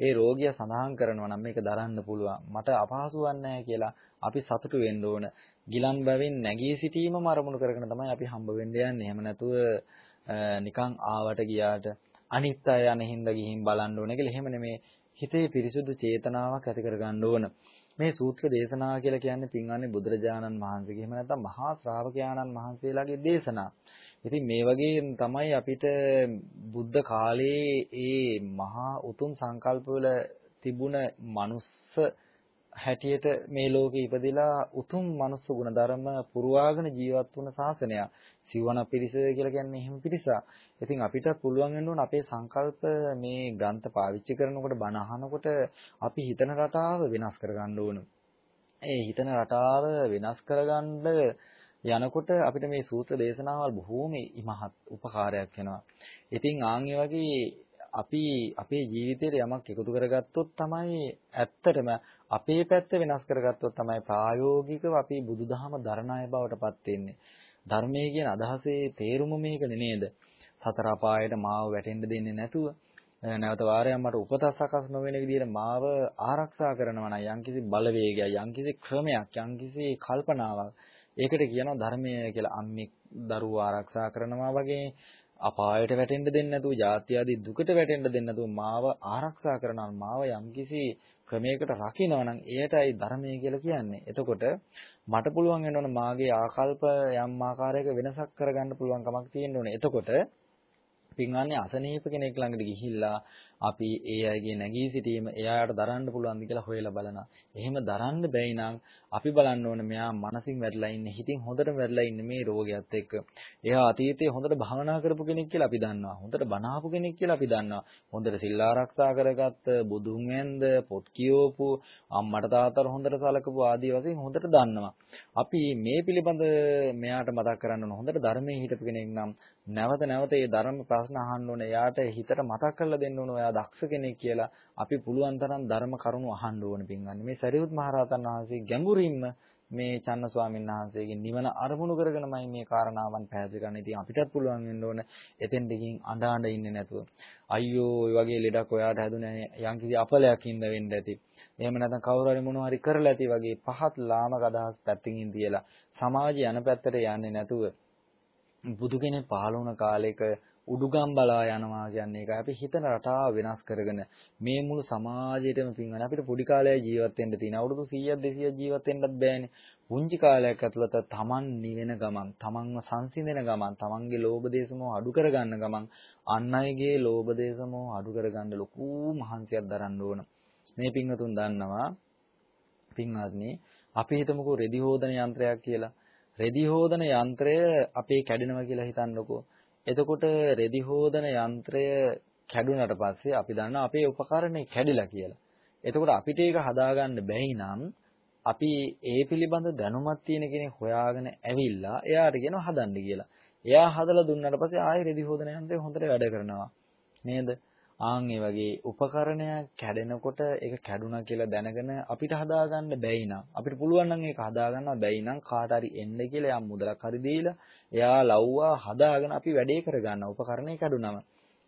ඒ රෝගියා සඳහන් කරනවා නම් මේක දරන්න පුළුවන්. මට අපහසුවක් නැහැ කියලා අපි සතුටු වෙන්න ඕන. ගිලන් බැවින් නැගී සිටීමම අරමුණු කරගෙන තමයි අපි හම්බ වෙන්න යන්නේ. එහෙම නැතුව නිකන් ආවට ගියාට අනිත් අය යන හින්දා ගිහින් බලන්න ඕන කියලා එහෙම නෙමේ. හිතේ පිරිසුදු චේතනාවක් ඇති කරගන්න ඕන. මේ සූත්‍ර දේශනාව කියලා කියන්නේ පින්වන්නේ බුදුරජාණන් වහන්සේගේ එහෙම නැත්නම් මහා ශ්‍රාවකයාණන් වහන්සේලාගේ දේශනා. ඉතින් මේ වගේ තමයි අපිට බුද්ධ කාලයේ ඒ මහා උතුම් සංකල්පවල තිබුණ මනුස්ස හැටියට මේ ලෝකේ ඉපදිලා උතුම් මනුස්ස ගුණධර්ම පුරවාගෙන ජීවත් වුණ ශාසනයක්. සිවණ පිරිස කියලා කියන්නේ එහෙම පිරිසක්. ඉතින් අපිට පුළුවන් වෙන්න ඕන අපේ සංකල්ප මේ ග්‍රන්ථ පාවිච්චි කරනකොට බණ අහනකොට අපි හිතන රටාව වෙනස් කරගන්න ඕන. ඒ හිතන රටාව වෙනස් කරගන්න යනකොට අපිට මේ සූත්‍ර දේශනාවල් බොහෝම ඉමහත් උපකාරයක් වෙනවා. ඉතින් ආන් වගේ අපි අපේ ජීවිතේට යමක් එකතු කරගත්තොත් තමයි ඇත්තටම අපේ පැත්ත වෙනස් කරගත්තොත් තමයි ප්‍රායෝගිකව අපි බුදුදහම දරණය බවට පත් වෙන්නේ. ධර්මයේ කියන අදහසේ තේරුම මේක නේද? සතර අපායට මාව වැටෙන්න දෙන්නේ නැතුව නැවත වාරයක් මට උපත සකස් නොවන විදිහට මාව ආරක්ෂා කරනවා නම් යම්කිසි බලවේගයක් යම්කිසි ක්‍රමයක් යම්කිසි කල්පනාවක් ඒකට කියනවා ධර්මය කියලා අම්මෙක් දරුවෝ ආරක්ෂා කරනවා වගේ අපායට වැටෙන්න දෙන්නේ නැතුව ಜಾති ආදී දුකට වැටෙන්න දෙන්නේ නැතුව මාව ආරක්ෂා කරනවා මාව යම්කිසි ක්‍රමයකට රකින්නවා නම් එයටයි ධර්මය කියලා කියන්නේ. එතකොට මට පුළුවන් වෙනවනේ මාගේ ආකල්ප යම් ආකාරයක වෙනසක් කරගන්න පුළුවන් කමක් තියෙන්න ඕනේ. එතකොට පින්වන්නේ අසනීප කෙනෙක් ළඟට ගිහිල්ලා අපි ඒ අයගේ නැගී සිටීම එයාට දරන්න පුළුවන්ද කියලා හොයලා බලනවා. එහෙම දරන්න බැයි නම් අපි බලන්න ඕනේ මෙයා මනසින් වැටලා ඉන්නේ, හිතින් හොඳට වැටලා ඉන්නේ මේ රෝගයත් එක්ක. එයා අතීතයේ හොඳට භාවනා කරපු කෙනෙක් කියලා අපි දන්නවා. හොඳට බණ අහපු කෙනෙක් කියලා අපි දන්නවා. හොඳට සිල් ආරක්ෂා කරගත්ත, බුදුන් වැඳ, පොත් කියවපු, අම්මට තාත්තට හොඳට සලකපු ආදී වශයෙන් හොඳට දන්නවා. අපි මේ පිළිබඳ මෙයාට මතක් කරන්න ඕන හොඳට ධර්මයේ හිටපු කෙනෙක් නම් නැවත නැවත මේ ධර්ම ප්‍රශ්න අහන්න ඕනේ. එයාට හිතට මතක් කරලා දෙන්න ඕනේ. ඔයා දක්ෂ කෙනෙක් කියලා අපි පුළුවන් තරම් ධර්ම කරුණු අහන්න ඕනේ පින්වන්නේ. මේ සරියුත් මහරහතන් වහන්සේ ගැඹුරින්ම මේ චන්න ස්වාමීන් වහන්සේගේ නිවන අරමුණු කරගෙනමයි මේ කාරණාවන් පැහැදිලි කරන්න. ඉතින් අපිටත් පුළුවන් වෙන්න ඕන එතෙන් දෙකින් අඬ අඬ ඉන්නේ නැතුව. අයියෝ ඔය වගේ ලෙඩක් ඔයාට හැදුනේ යම්කිසි අපලයක් ඉඳ වෙන්න ඇති. එහෙම නැත්නම් කවුරු හරි මොනවා හරි කරලා ඇති වගේ පහත් ලාමක අදහස් පැත්තකින් තියලා සමාජය යන පැත්තට යන්නේ නැතුව බුදු කෙනෙක් පහළ වුණ කාලයක උඩුගම් බලා යනවා කියන්නේ ඒකයි. අපි හිතන රටාව වෙනස් කරගෙන මේ මුළු සමාජයටම පින්වන අපිට පොඩි කාලේ ජීවත් වෙන්න තියෙන අවුරුදු 100ක් 200ක් ජීවත් වෙන්නත් බෑනේ. පුංචි කාලයක් ඇතුළත තමන් නිවෙන ගමන් තමන්ව සංසිඳෙන ගමන් තමන්ගේ ලෝභ දේශමෝ අඩු කරගන්න ගමන් අන් අයගේ ලෝභ දේශමෝ අඩු කරගන්න ලොකු මහන්සියක් දරන්න ඕන. මේ පින්වතුන් දන්නවා පින්වත්නි අපි හිතමුකෝ රෙදි හොදන යන්ත්‍රයක් කියලා. රෙදි හෝදන යන්ත්‍රය අපේ කැඩෙනවා කියලා හිතන්නකෝ. එතකොට රෙදි හෝදන යන්ත්‍රය කැඩුනට පස්සේ අපි දන්නවා අපේ උපකරණේ කැඩිලා කියලා. එතකොට අපිට ඒක හදාගන්න බැයි නම් අපි ඒ පිළිබඳ දැනුමක් තියෙන කෙනෙක් හොයාගෙන ඇවිල්ලා එයාට කියනවා හදන්න කියලා. එයා හදලා දුන්නාට පස්සේ ආයෙ රෙදි හොදන යන්ත්‍රය හොඳට වැඩ කරනවා. නේද? ආන් ඒ වගේ උපකරණයක් කැඩෙනකොට ඒක කැඩුනා කියලා දැනගෙන අපිට හදාගන්න බැයි නම් අපිට පුළුවන් නම් ඒක හදාගන්න බැයි නම් කාට හරි එන්න කියලා යම් මුදලක් හරි දීලා එයා ලව්වා හදාගෙන අපි වැඩේ කරගන්න උපකරණේ කැඩුනම.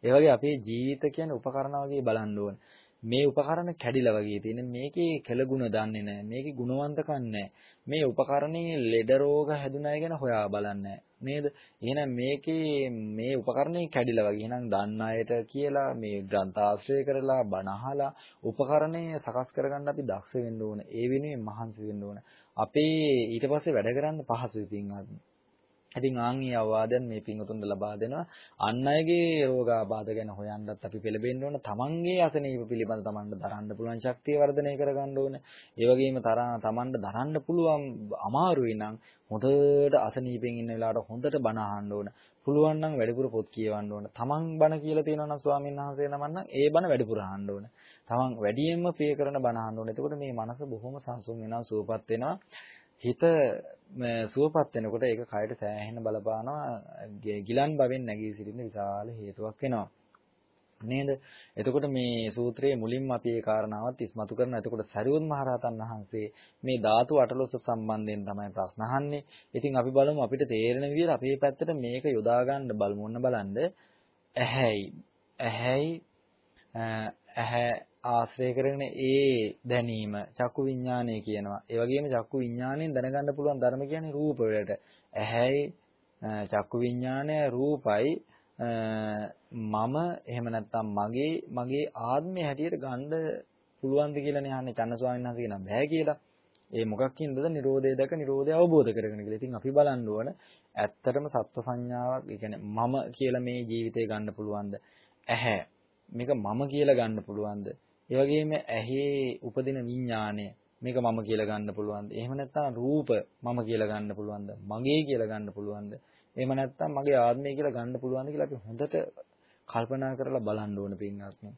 ඒ වගේ අපේ ජීවිත කියන්නේ උපකරණ වගේ බලන්න ඕනේ. මේ උපකරණ කැඩිලා වගේ තියෙන මේකේ කෙලගුණ දන්නේ නැහැ මේකේ ගුණවන්තකම් නැහැ. මේ උපකරණේ ලෙඩ රෝග හැදුනා ගැන හොයා බලන්නේ නේද? එහෙනම් මේකේ මේ උපකරණේ කැඩිලා වගේ එහෙනම් දන්න අයට කියලා මේ ග්‍රන්ථ ආශ්‍රය කරලා බණ අහලා උපකරණේ සකස් කරගන්න අපි දක්ෂ වෙන්න ඕන. ඒ වෙනුවෙන් මහන්සි වෙන්න ඕන. අපේ ඊට පස්සේ වැඩ කරන්න පහසුයි පින්වත් ඉතින් ආන්ගේ අවවාදයන් මේ පිංගුතුන්ට ලබා දෙනවා. අන් අයගේ රෝගාබාධ ගැන හොයන්නත් අපි පෙළඹෙන්න ඕන. තමන්ගේ අසනීප පිළිබඳ තමන්ට දරන්න පුළුවන් ශක්තිය වර්ධනය කරගන්න ඕන. ඒ වගේම තමන්ට දරන්න පුළුවන් අමාරුයි නම් හොඳට අසනීපෙන් ඉන්න වෙලාවට හොඳට බණ අහන්න ඕන. පුළුවන් නම් වැඩිපුර පොත් කියවන්න ඕන. තමන් බණ කියලා තියෙනවා නම් ස්වාමීන් වහන්සේ නමක් නම් ඒ බණ වැඩිපුර අහන්න ඕන. තමන් වැඩියෙන්ම ප්‍රිය කරන බණ අහන්න ඕන. එතකොට මේ මනස බොහොම සංසුන් වෙනවා, සුවපත් වෙනවා. හිත සුවපත් වෙනකොට ඒක කයට සෑහෙන බලපානවා. ගිලන් බවෙන් නැගී සිටින්න විශාල හේතුවක් වෙනවා. නේද? එතකොට මේ සූත්‍රයේ මුලින්ම අපි ඒ කාරණාවත් ඉස්මතු කරනවා. එතකොට සරියුත් මහරහතන් වහන්සේ මේ ධාතු අටලොස්ස සම්බන්ධයෙන් තමයි ප්‍රශ්න අහන්නේ. ඉතින් අපි බලමු අපිට තේරෙන විදිහට අපේ පැත්තට මේක යොදා ගන්න බලමු ඔන්න බලන්න. ඇහැයි ඇහැයි ඇහැ ආශ්‍රය කරගෙන ඒ දැනීම චක්කු විඥානය කියනවා. ඒ වගේම චක්කු විඥාණයෙන් දැනගන්න පුළුවන් ධර්ම කියන්නේ රූප වලට. ඇහැයි චක්කු විඥානය රූපයි මම එහෙම නැත්නම් මගේ මගේ ආත්මය හැටියට ගන්න පුළුවන්ද කියලානේ අහන්නේ චන්න ස්වාමීන් වහන්සේ කියනවා බෑ කියලා. ඒ මොකක්ින්දද Nirodhe දැක Nirodhe අවබෝධ කරගෙන කියලා. ඉතින් අපි බලන්න ඕන ඇත්තටම සත්ව සංඥාවක්, ඒ කියන්නේ මම කියලා මේ ජීවිතේ ගන්න පුළුවන්ද? ඇහැ මේක මම කියලා ගන්න පුළුවන්ද? ඒ වගේම ඇහි උපදින විඥාණය මේක මම කියලා ගන්න පුළුවන්ද? එහෙම නැත්නම් රූප මම කියලා ගන්න පුළුවන්ද? මගේ කියලා ගන්න පුළුවන්ද? එහෙම නැත්නම් මගේ ආත්මය කියලා ගන්න පුළුවන්ද කියලා අපි හොඳට කල්පනා කරලා බලන්න ඕන පින්වත්නි.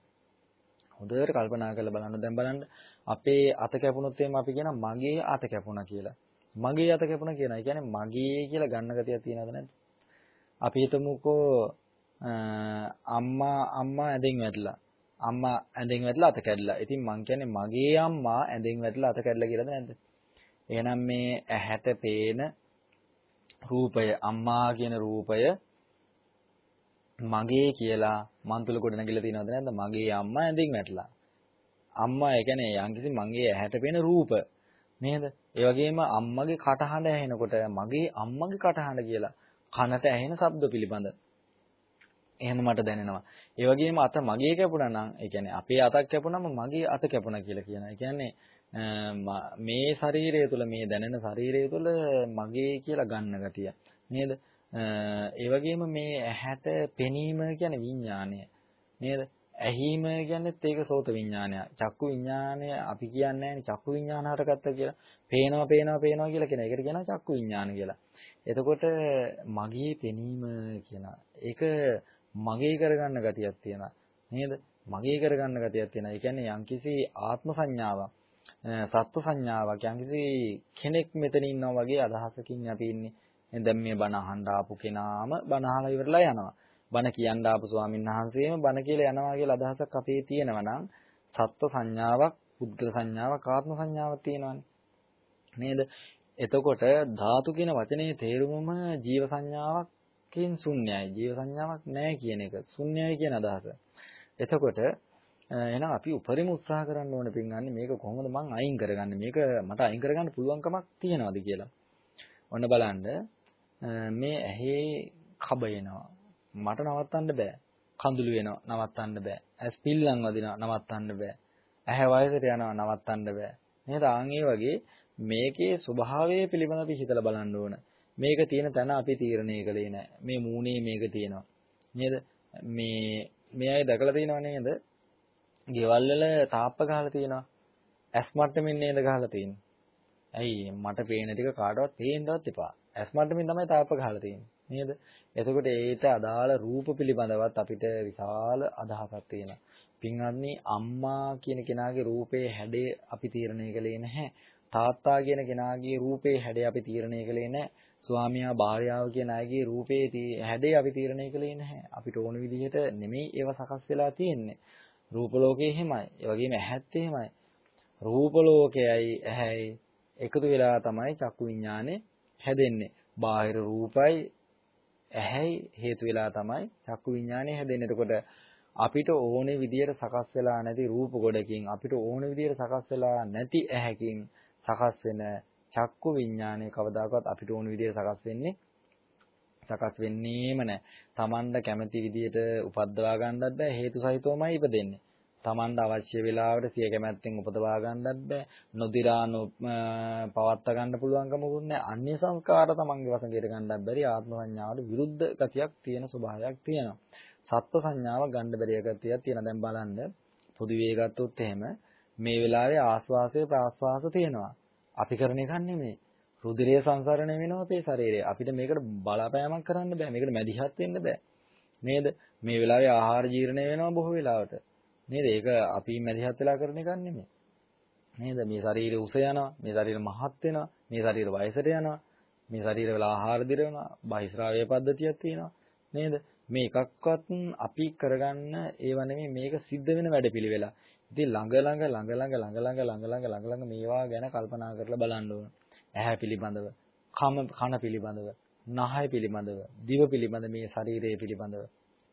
හොඳට කල්පනා කරලා බලන්න. දැන් බලන්න අපේ අත කැපුණොත් එහෙම අපි කියන මගේ අත කැපුණා කියලා. මගේ අත කැපුණා කියනවා. ඒ කියන්නේ මගේ කියලා ගන්න ගතියක් තියෙනවද නැද්ද? අපි හිතමුකෝ අම්මා අම්මා ඇඳෙන් වැටලා අම්මා ඇඳෙන් වැටලා අත කැඩලා. ඉතින් මං කියන්නේ මගේ අම්මා ඇඳෙන් වැටලා අත කැඩලා කියලාද නැද්ද? එහෙනම් මේ ඇහැට පේන රූපය අම්මා කියන රූපය මගේ කියලා මන් තුල ගොඩ නැගිලා තියෙනවද නැද්ද? මගේ අම්මා ඇඳෙන් වැටලා. අම්මා ඒ කියන්නේ යම්කිසි මගේ ඇහැට පේන රූප නේද? ඒ වගේම අම්මගේ කටහඬ ඇහෙනකොට මගේ අම්මගේ කටහඬ කියලා කනට ඇහෙන ශබ්ද පිළිබඳ එහෙම මට දැනෙනවා. ඒ වගේම අත මගේ කැපුණා නම්, ඒ කියන්නේ අපේ අතක් කැපුණාම මගේ අත කැපුණා කියලා කියනවා. ඒ කියන්නේ මේ ශරීරය තුළ මේ දැනෙන ශරීරය තුළ මගේ කියලා ගන්න ගතිය. නේද? ඒ වගේම මේ ඇහැට පෙනීම කියන්නේ විඥානය. නේද? ඇහිම කියන්නේත් ඒක සෝත විඥානය. චක්කු විඥානය අපි කියන්නේ නැහැ චක්කු විඥාන හරගත්ත කියලා. පේනවා පේනවා පේනවා කියලා කියන එකට කියනවා චක්කු විඥාන කියලා. එතකොට මගේ පෙනීම කියන ඒක මගේ කරගන්න ගතියක් තියෙනවා. නේද? මගේ කරගන්න ගතියක් තියෙනවා. ඒ කියන්නේ යම්කිසි ආත්ම සංඥාවක්, සත්ව සංඥාවක්, යම්කිසි කෙනෙක් මෙතන ඉන්නවා වගේ අදහසකින් අපි ඉන්නේ. දැන් මේ බණ අහන්න ආපු කෙනාම බණ අහලා ඉවරලා යනවා. බණ කියන්න ආපු ස්වාමීන් වහන්සේම බණ කියලා යනවා කියලා අදහසක් අපේ තියෙනවා නම් සත්ව සංඥාවක්, පුද්ගල සංඥාවක්, ආත්ම සංඥාවක් තියෙනවානේ. නේද? එතකොට ධාතු කියන වචනේ තේරුමම ජීව සංඥාවක් කින් ශුන්‍යයි. ජීව සංඥාවක් නැහැ කියන එක. ශුන්‍යයි කියන අදහස. එතකොට එහෙනම් අපි උපරිම උත්සාහ කරන්න ඕනේ පින්ගන්නේ මේක කොහොමද මං අයින් කරගන්නේ මේක මට අයින් කරගන්න පුළුවන්කමක් තියනවාද කියලා. ඔන්න බලන්න මේ ඇහි කබ එනවා. මට නවත්තන්න බෑ. කඳුළු වෙනවා නවත්තන්න බෑ. ඇස් පිල්ලම් වදිනවා නවත්තන්න බෑ. ඇහැ වයසට යනවා නවත්තන්න බෑ. නේද? ආන් වගේ මේකේ ස්වභාවය පිළිබඳව අපි හිතලා බලන්න ඕන. මේක තියෙන තැන අපි තීරණය කළේ නැහැ. මේ මූණේ මේක තියෙනවා. නේද? මේ මේ අය දැකලා තියෙනව නේද? ගෙවල් වල තාප්ප ගහලා තියෙනවා. ඇස් මට්ටමින් නේද ගහලා තියෙන්නේ. ඇයි මට පේන ටික කාටවත් පේන්නවත් එපා. ඇස් මට්ටමින් තමයි තාප්ප ගහලා තියෙන්නේ. නේද? එතකොට ඒට අදාළ රූප පිළිබඳවත් අපිට විශාල අදහසක් තියෙනවා. පින්වත්නි අම්මා කියන කෙනාගේ රූපේ හැඩය අපි තීරණය කළේ නැහැ. තාත්තා කියන කෙනාගේ රූපේ හැඩය අපි තීරණය කළේ නැහැ. ස්වාමියා භාර්යාව කියන අයගේ රූපේ හැඩය අපි තීරණය කළේ නැහැ. අපිට ඕන විදිහට නෙමෙයි ඒව සකස් වෙලා තියෙන්නේ. රූප ලෝකේ එහෙමයි. ඒ වගේම ඇහත් එහෙමයි. රූප ලෝකයයි ඇහැයි එකතු වෙලා තමයි චක්කු විඥානේ හැදෙන්නේ. බාහිර රූපයි ඇහැයි හේතු වෙලා තමයි චක්කු විඥානේ හැදෙන්නේ. එතකොට අපිට ඕනේ විදියට සකස් වෙලා නැති රූප ගොඩකින් අපිට ඕනේ විදියට සකස් වෙලා නැති ඇහැකින් සකස් වෙන චක්කු විඥානය කවදාකවත් අපිට ඕන විදිහට සකස් වෙන්නේ සකස් වෙන්නේම නැහැ. Tamanda කැමති විදිහට උපද්දවා ගන්නත් බෑ හේතු සහිතවමයි ඉපදෙන්නේ. Tamanda අවශ්‍ය වෙලාවට සිය කැමැත්තෙන් උපදවා ගන්නත් බෑ. නොදිරා පවත්වා ගන්න පුළුවන්කමකුත් නැහැ. අන්‍ය සංස්කාර තමන්ගේ වශයෙන් ගන්නත් බැරි ආත්ම සංඥාවට විරුද්ධ ගතියක් තියෙන ස්වභාවයක් තියෙනවා. සත්ව සංඥාව ගන්න බැරි ගතියක් තියෙන දැන් බලන්න පොදුවේ ගත්තොත් එහෙම මේ වෙලාවේ ආස්වාසය ප්‍රාස්වාස තියෙනවා. අපි කරන එකක් නෙමෙයි. රුධිරය සංසරණය වෙනවා අපේ ශරීරය. අපිට මේකට බලපෑමක් කරන්න බෑ. මේකට මැදිහත් වෙන්න බෑ. නේද? මේ වෙලාවේ ආහාර ජීර්ණය වෙනවා බොහෝ වෙලාවට. නේද? ඒක අපි මැදිහත් වෙලා කරන එකක් නෙමෙයි. නේද? මේ ශරීරය උස යනවා, මේ ශරීරය මහත් වෙනවා, මේ ශරීරය වයසට යනවා, මේ ශරීරය වල ආහාර දිරවනවා, බහිස්රාවය පද්ධතියක් තියෙනවා. නේද? මේ එකක්වත් අපි කරගන්න ඒව නෙමෙයි මේක සිද්ධ වෙන වැඩපිළිවෙල. ඉතින් ළඟ ළඟ ළඟ ළඟ ළඟ ළඟ ළඟ ළඟ ළඟ ළඟ මේවා ගැන කල්පනා කරලා බලන්න ඕන. ඇහැ පිළිබඳව, කම කන පිළිබඳව, නහය පිළිබඳව, දිව පිළිබඳ මේ ශරීරය පිළිබඳව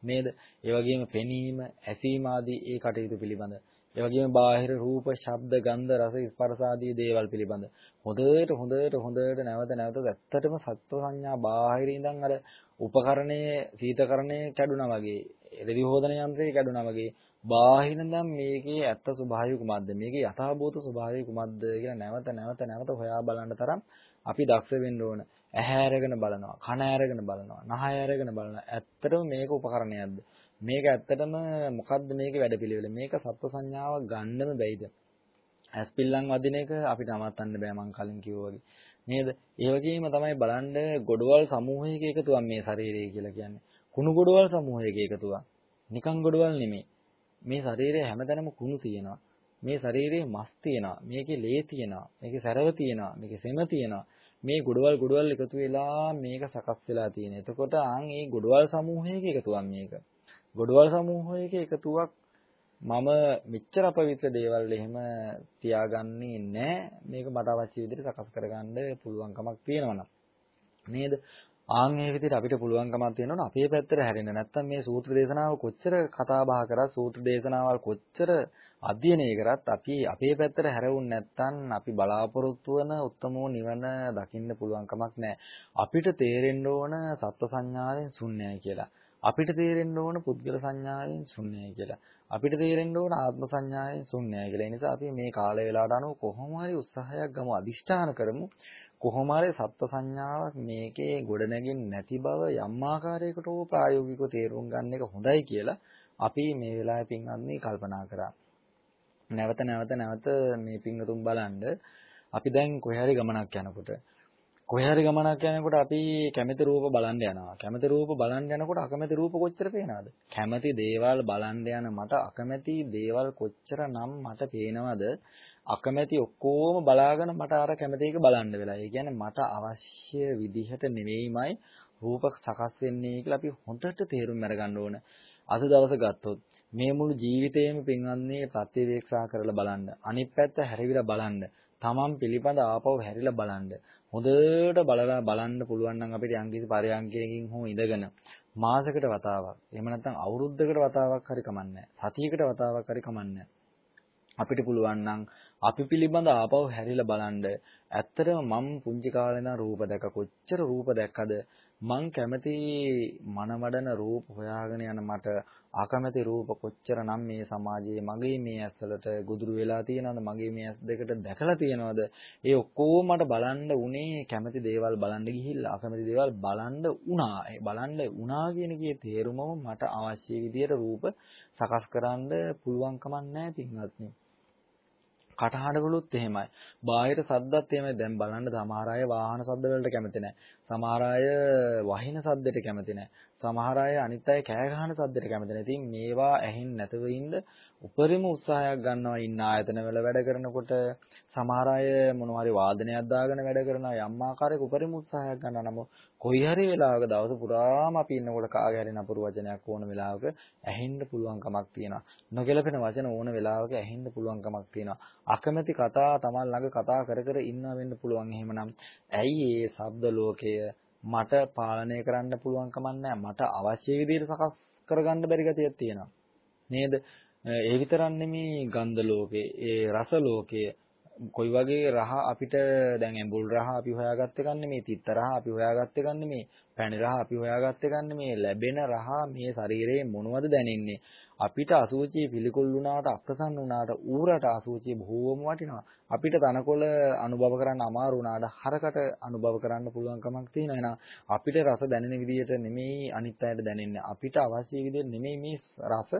නේද? ඒ වගේම පෙනීම, ඇසීම ආදී ඒ කටයුතු පිළිබඳ. ඒ වගේම බාහිර රූප, ශබ්ද, ගන්ධ, රස, ස්පර්ශ ආදී දේවල් පිළිබඳ. හොඳට හොඳට හොඳට නැවත නැවත ඇත්තටම සත්ව සංඥා බාහිරින් ඉඳන් අර උපකරණයේ සීතකරණයේ කැඩුනා වගේ, රෙදි හෝදන යන්ත්‍රයේ කැඩුනා වගේ බාහිරින්දම් මේකේ ඇත්ත ස්වභාවය කුමක්ද මේකේ යථාභූත ස්වභාවය කුමක්ද කියලා නැවත නැවත නැවත හොයා බලන්න තරම් අපි දක්ෂ වෙන්න ඕන. ඇහැ අරගෙන බලනවා, කන අරගෙන බලනවා, නහය අරගෙන බලනවා. ඇත්තටම මේක උපකරණයක්ද? මේක ඇත්තටම මොකද්ද මේකේ වැඩපිළිවෙල? මේක සත්ව සංඥාවක් ගන්නම බැයිද? ඇස් පිල්ලම් වදින එක අපිට අමතන්න බෑ මං කලින් කිව්වා වගේ. නේද? ඒ වගේම තමයි බලන්න ගොඩවල් සමූහයක එකතුවක් මේ ශරීරය කියලා කියන්නේ. කුණු ගොඩවල් සමූහයක එකතුවක්. නිකන් ගොඩවල් නෙමෙයි. මේ ශරීරයේ හැමතැනම කුණු තියෙනවා. මේ ශරීරයේ මස් තියෙනවා. මේකේ ලේ තියෙනවා. මේකේ සැරව තියෙනවා. මේකේ සෙම තියෙනවා. මේ ගොඩවල් ගොඩවල් එකතු වෙලා මේක සකස් වෙලා තියෙන. එතකොට ආන් මේ ගොඩවල් සමූහයක එකතුවක් මේක. ගොඩවල් සමූහයක එකතුවක් මම මෙච්චර අපවිත්‍ර දේවල් එහෙම තියාගන්නේ නැහැ. මේක මට අවශ්‍ය විදිහට සකස් කරගන්න පුළුවන්කමක් තියෙනවා නේද? ආන් ඒ විදිහට අපිට පුළුවන්කමක් තියෙනවනේ අපේ පැත්තට හැරෙන්න. නැත්තම් මේ සූත්‍ර දේශනාව කොච්චර කතා බහ කරත් සූත්‍ර දේශනාවල් කොච්චර අධ්‍යයනය කරත් අපි අපේ පැත්තට හැරෙවුන් නැත්තම් අපි බලාපොරොත්තු වන උත්තමෝ නිවන දකින්න පුළුවන්කමක් නැහැ. අපිට තේරෙන්න ඕන සත්ව සංඥාවෙන් ශුන්‍යයි කියලා. අපිට තේරෙන්න ඕන පුද්ගල සංඥාවෙන් ශුන්‍යයි කියලා. අපිට තේරෙන්න ඕන ආත්ම සංඥාවෙන් ශුන්‍යයි කියලා. ඒ නිසා අපි මේ කාල වේලාවට අනුව කොහොම හරි උත්සාහයක් ගමු අදිෂ්ඨාන කරමු. කොහොම හරි සත්ත්ව සංඥාවක් මේකේ ගොඩනැගෙන්නේ නැති බව යම් ආකාරයකට හෝ ප්‍රායෝගිකව තේරුම් ගන්න එක හොඳයි කියලා අපි මේ වෙලාවේ පින්වත්නි කල්පනා කරා. නැවත නැවත නැවත මේ පින්වතුන් බලන්න අපි දැන් කොහේ හරි ගමනක් යනකොට කොහේ හරි ගමනක් යනකොට අපි කැමති රූප බලන්න යනවා. කැමති රූප බලන්න යනකොට අකමැති රූප කොච්චර පේනවද? කැමති දේවල් බලන්න යන මට අකමැති දේවල් කොච්චර නම් මට පේනවද? අකමැති ඔක්කොම බලාගෙන මට අර කැමති එක බලන්න වෙලා. ඒ කියන්නේ මට අවශ්‍ය විදිහට නෙවෙයිමයි රූප සකස් වෙන්නේ කියලා අපි හොඳට තේරුම් අරගන්න ඕන. අද දවස ගත්තොත් මේ මුළු ජීවිතේම පින්වන්නේ ප්‍රතිවේක්ෂා කරලා බලන්න. අනිත් පැත්ත හැරිවිලා බලන්න. තමන් පිළිපද ආපහු හැරිලා බලන්න. හොඳට බලලා බලන්න පුළුවන් නම් අපිට යම්කිසි පරයන්කයකින් හෝ ඉඳගෙන මාසයකට වතාවක් එහෙම නැත්නම් අවුරුද්දකට වතාවක් හරි කමන්නේ සතියකට වතාවක් හරි කමන්නේ අපිට පුළුවන් නම් අපි පිළිබඳ ආපහු හැරිලා බලන්න ඇත්තටම මම පුංචි කාලේ ඉඳන් රූප දැක කොච්චර රූප දැක්කද? මං කැමති මනමඩන රූප හොයාගෙන යන මට අකමැති රූප කොච්චරනම් මේ සමාජයේ මගේ මේ ඇස්වලට ගුදුරු වෙලා තියෙනවද? මගේ මේ ඇස් දෙකට දැකලා තියෙනවද? ඒ ඔක්කොම මට බලන්න උනේ කැමති දේවල් බලන්න ගිහිල්ලා. අකමැති දේවල් බලන්න උනා. ඒ බලන්න උනා කියන කේ තේරුමම මට අවශ්‍ය විදියට රූප සකස් කරන්න පුළුවන් කමක් නැහැ පින්වත්නි. කටහඬවලුත් එහෙමයි. බාහිර සද්දත් එහෙමයි. දැන් බලන්න සමහර අය වාහන සද්ද වලට කැමති නැහැ. සමහර අය වහින සද්දෙට කැමති නැහැ. සමහර අය අනිත් අය කෑ ගහන සද්දෙට කැමති නැහැ. ඉතින් මේවා ඇහෙන්නේ නැතුව ඉන්න උපරිම උත්සාහයක් ගන්නවා ඉන්න ආයතන වල වැඩ කරනකොට. සමහර අය මොනවා හරි වාදනයක් දාගෙන වැඩ කරනවා යම් ආකාරයක උපරිම උත්සාහයක් ගන්නවා. නමුත් කොයි හරි වෙලාවක දවස පුරාම අපි ඉන්නකොට කාගේ හරි නපුරු වචනයක් ඕන වෙලාවක ඇහෙන්න පුළුවන් කමක් තියෙනවා. නොගැලපෙන වචන ඕන වෙලාවක ඇහෙන්න පුළුවන් කමක් තියෙනවා. අකමැති කතා තමන් ළඟ කතා කර කර ඉන්න වෙන්න පුළුවන්. එහෙමනම් ඇයි මේ ශබ්ද ලෝකය මට පාලනය කරන්න පුළුවන් කමක් නැහැ. මට අවශ්‍ය විදිහට සකස් කරගන්න බැරි ගතියක් තියෙනවා. නේද? ඒ විතරක් නෙමේ ගන්ධ ලෝකේ, ඒ රස ලෝකයේ කොයි වගේ රහ අපිට දැන් ඇඹුල් රහ අපි හොයාගත්තේ ගන්න මේ තිත්ත රහ අපි හොයාගත්තේ ගන්න මේ පැණි රහ අපි හොයාගත්තේ ගන්න මේ ලැබෙන රහ මේ ශරීරයේ මොනවද දැනෙන්නේ? අපිට අසුචි පිළිකුල් වුණාට අප්‍රසන්න වුණාට ඌරට අසුචි බොහෝම වටිනවා. අපිට තනකොළ අනුභව කරන්න අමාරු වුණාට හරකට අනුභව කරන්න පුළුවන් කමක් තියෙනවා. එහෙනම් අපිට රස දැනෙන විදිහට නෙමෙයි අනිත් අයට දැනෙන්නේ. අපිට අවශ්‍ය විදිහට නෙමෙයි මේ රස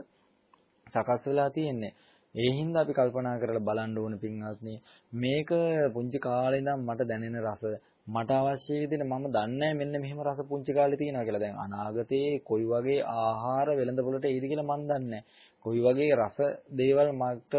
සකස් වෙලා තියෙන්නේ. ඒ හින්දා අපි කල්පනා කරලා බලන්න ඕන පින්වත්නි මේක පුංචි කාලේ ඉඳන් මට දැනෙන රස මට අවශ්‍ය විදිහට මම දන්නේ මෙන්න මෙහෙම රස පුංචි කාලේ තියෙනවා කියලා. දැන් අනාගතේ කොයි වගේ ආහාර වෙළඳපොළට එයිද කියලා මන් දන්නේ කොයි වගේ රස දේවල් මට